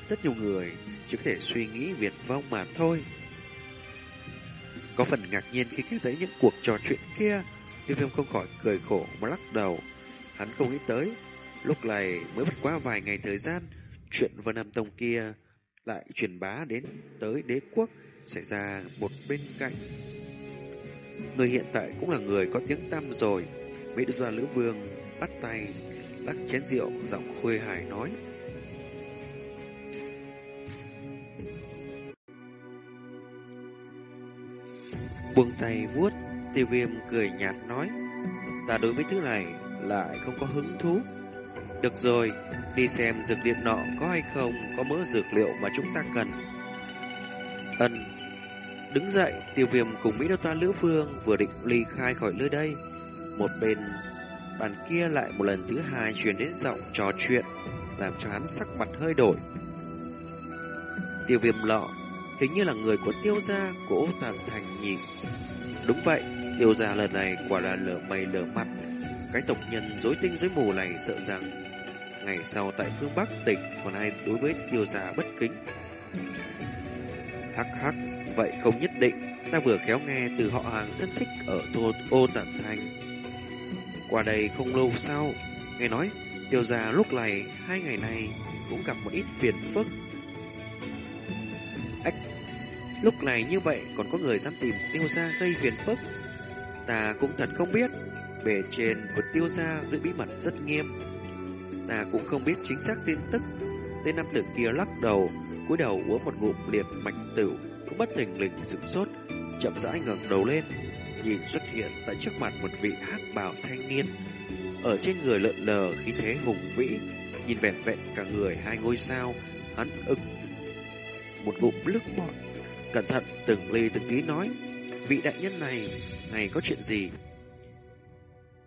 Rất nhiều người chỉ có thể suy nghĩ việt vong mà thôi. Có phần ngạc nhiên khi nghe thấy những cuộc trò chuyện kia, tiêu viêm không khỏi cười khổ mà lắc đầu. Hắn không nghĩ tới Lúc này mới bất quá vài ngày thời gian, chuyện Vân Nam Tông kia lại truyền bá đến tới đế quốc xảy ra một bên cạnh. Người hiện tại cũng là người có tiếng tăm rồi. Mỹ Đức Doa Lữ Vương bắt tay, lắc chén rượu, giọng khuê hài nói. Buông tay vuốt, tiêu viêm cười nhạt nói. Ta đối với thứ này lại không có hứng thú. Được rồi, đi xem dược điện nọ có hay không, có mỡ dược liệu mà chúng ta cần. Ân Đứng dậy, tiêu viêm cùng Mỹ Đô Toa Lữ Phương vừa định ly khai khỏi nơi đây. Một bên bàn kia lại một lần thứ hai truyền đến giọng trò chuyện, làm cho hắn sắc mặt hơi đổi. Tiêu viêm lọ, hình như là người của tiêu gia của Ô Tàn Thành nhỉ. Đúng vậy, tiêu gia lần này quả là lửa mây lửa mặt. Cái tộc nhân dối tinh dối mù này sợ rằng ngày sau tại phương Bắc tỉnh còn ai đối với tiêu gia bất kính. Hắc hắc, vậy không nhất định, ta vừa khéo nghe từ họ hàng thân thích ở thôn Ô Tản Thành. Qua đây không lâu sau, nghe nói tiêu gia lúc này hai ngày này cũng gặp một ít phiền phức. Ách, lúc này như vậy còn có người dám tìm tiêu gia gây phiền phức. Ta cũng thật không biết, bề trên của tiêu gia giữ bí mật rất nghiêm Ta cũng không biết chính xác tin tức. Tên nam tử kia lắc đầu, cúi đầu uống một ngụm liệt mạch tử, cũng bất thình lình sửng sốt, chậm rãi ngẩng đầu lên, nhìn xuất hiện tại trước mặt một vị hắc bào thanh niên. Ở trên người lợn lờ khí thế hùng vĩ, nhìn vẹn vẹn cả người hai ngôi sao, hắn ực một ngụm nước bọt, cẩn thận từng ly từng tí nói, vị đại nhân này, này có chuyện gì?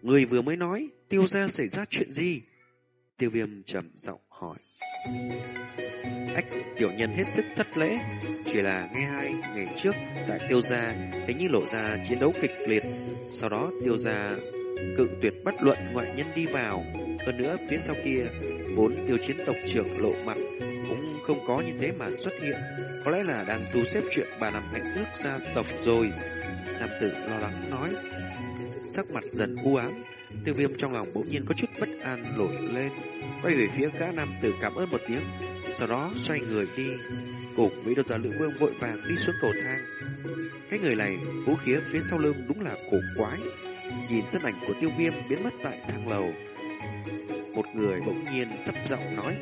Người vừa mới nói, tiêu ra xảy ra chuyện gì? Tiêu viêm trầm giọng hỏi. Ách tiểu nhân hết sức thất lễ, chỉ là nghe hai ngày trước tại tiêu gia thấy như lộ ra chiến đấu kịch liệt, sau đó tiêu gia cự tuyệt bất luận ngoại nhân đi vào. Hơn nữa phía sau kia, bốn tiêu chiến tộc trưởng lộ mặt cũng không có như thế mà xuất hiện. Có lẽ là đang tu xếp chuyện bà làm hạnh nước gia tộc rồi. Nam tử lo lắng nói. Sắc mặt dần u ám, tiêu viêm trong lòng bỗng nhiên có chút bất an nổi lên. Quay về phía gã nam tử cảm ơn một tiếng, sau đó xoay người đi. Cùng với đô tà lữ vương vội vàng đi xuống cầu thang. Cái người này, vũ khí phía sau lưng đúng là cổ quái. Nhìn thân ảnh của tiêu viêm biến mất tại thang lầu. Một người bỗng nhiên thấp giọng nói.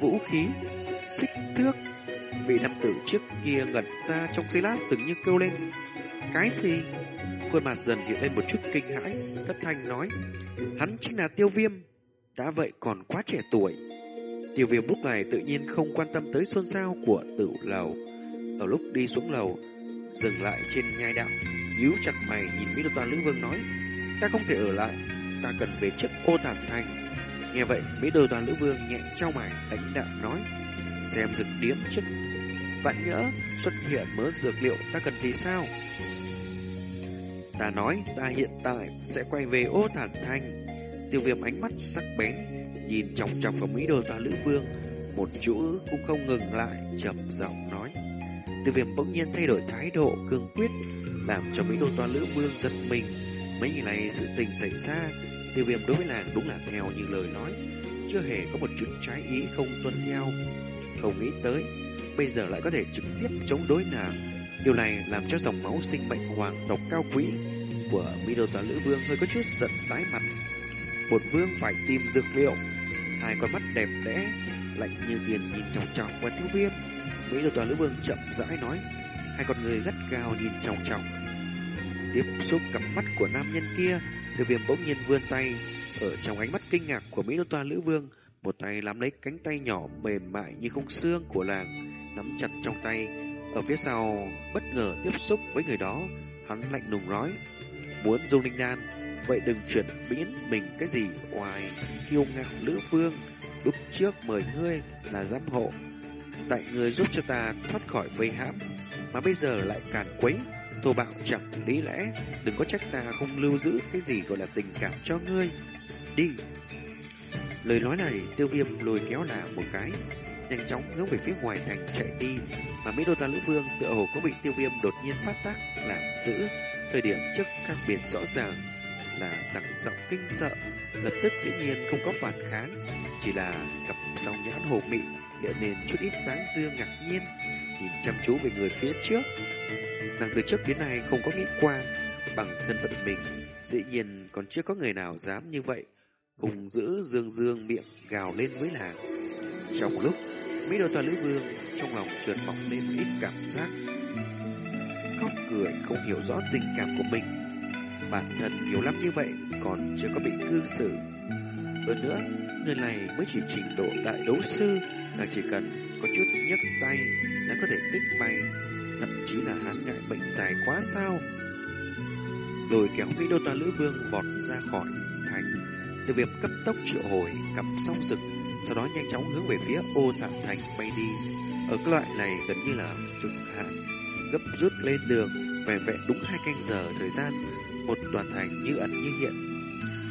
Vũ khí, xích thước. Vị nam tử trước kia ngẩn ra trong giây lát dường như kêu lên. Cái gì? Khuôn mặt dần hiện lên một chút kinh hãi, thất thanh nói. Hắn chính là tiêu viêm. Đã vậy còn quá trẻ tuổi. Tiêu viêm lúc này tự nhiên không quan tâm tới xôn xao của tử lầu. Ở lúc đi xuống lầu, dừng lại trên nhai đạo, nhíu chặt mày nhìn Mỹ Đô Toàn Lữ Vương nói, ta không thể ở lại, ta cần về trước ô thảm thành. Nghe vậy, Mỹ Đô Toàn Lữ Vương nhẹ trao mày đánh đạm nói, xem dực điếm trước. Vạn nhỡ xuất hiện mớ dược liệu ta cần thì sao? Ta nói ta hiện tại sẽ quay về ô thản thành. Tiêu viêm ánh mắt sắc bén, nhìn trọng trọng vào Mỹ Đô Toàn Lữ Vương, một chữ cũng không ngừng lại, trầm giọng nói. từ viêm bỗng nhiên thay đổi thái độ cương quyết, làm cho Mỹ Đô Toàn Lữ Vương giật mình. Mấy ngày này sự tình xảy ra, tiêu viêm đối với nàng đúng là theo như lời nói, chưa hề có một chút trái ý không tuân theo. Không nghĩ tới, bây giờ lại có thể trực tiếp chống đối nàng. Điều này làm cho dòng máu sinh mệnh hoàng tộc cao quý của Mỹ Đô Toàn Lữ Vương hơi có chút giận tái mặt. Một vương phải tìm dược liệu, hai con mắt đẹp đẽ, lạnh như tiền nhìn trọng trọng qua thiếu viêm. Mỹ Đô Toàn Lữ Vương chậm rãi nói, hai con người gắt gao nhìn trọng trọng. Tiếp xúc cặp mắt của nam nhân kia, thiếu viêm bỗng nhiên vươn tay, ở trong ánh mắt kinh ngạc của Mỹ Đô Toàn Lữ Vương, một tay nắm lấy cánh tay nhỏ mềm mại như không xương của làng, nắm chặt trong tay. Ở phía sau, bất ngờ tiếp xúc với người đó, hắn lạnh lùng nói, muốn du linh đan, vậy đừng chuyển biến mình cái gì ngoài kiêu ngạo lữ vương. Lúc trước mời ngươi là giám hộ, tại ngươi giúp cho ta thoát khỏi vây hãm, mà bây giờ lại càn quấy, thô bạo chẳng lý lẽ, đừng có trách ta không lưu giữ cái gì gọi là tình cảm cho ngươi. Đi! Lời nói này tiêu viêm lùi kéo là một cái, nhanh chóng hướng về phía ngoài thành chạy đi, mà mấy đô ta lữ vương tựa hồ có bị tiêu viêm đột nhiên phát tác làm giữ. Thời điểm trước khác biệt rõ ràng là sẵn giọng kinh sợ, lập tức dĩ nhiên không có phản kháng, chỉ là cặp dòng nhãn hồ mị hiện nên chút ít tán dương ngạc nhiên, nhìn chăm chú về người phía trước. Nàng từ trước đến nay không có nghĩ qua bằng thân phận mình, dĩ nhiên còn chưa có người nào dám như vậy. Hùng giữ dương dương miệng gào lên với nàng. Trong lúc Mỹ đô ta lữ vương trong lòng trượt mọc lên ít cảm giác khóc cười không hiểu rõ tình cảm của mình. Bản thân nhiều lắm như vậy còn chưa có bị cư xử. Hơn nữa, người này mới chỉ trình độ đại đấu sư là chỉ cần có chút nhấc tay đã có thể kích bay, thậm chí là hắn ngại bệnh dài quá sao. lùi kéo Mỹ đô ta lữ vương vọt ra khỏi thành, từ việc cấp tốc triệu hồi cặp song rực, sau đó nhanh chóng hướng về phía ô tạm thành bay đi. Ở cái loại này gần như là cực hạn gấp rút lên đường, vẻ vẹn đúng hai canh giờ thời gian, một toàn thành như ẩn như hiện.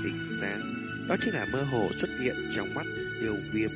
Hình dáng, đó chính là mơ hồ xuất hiện trong mắt tiêu viêm.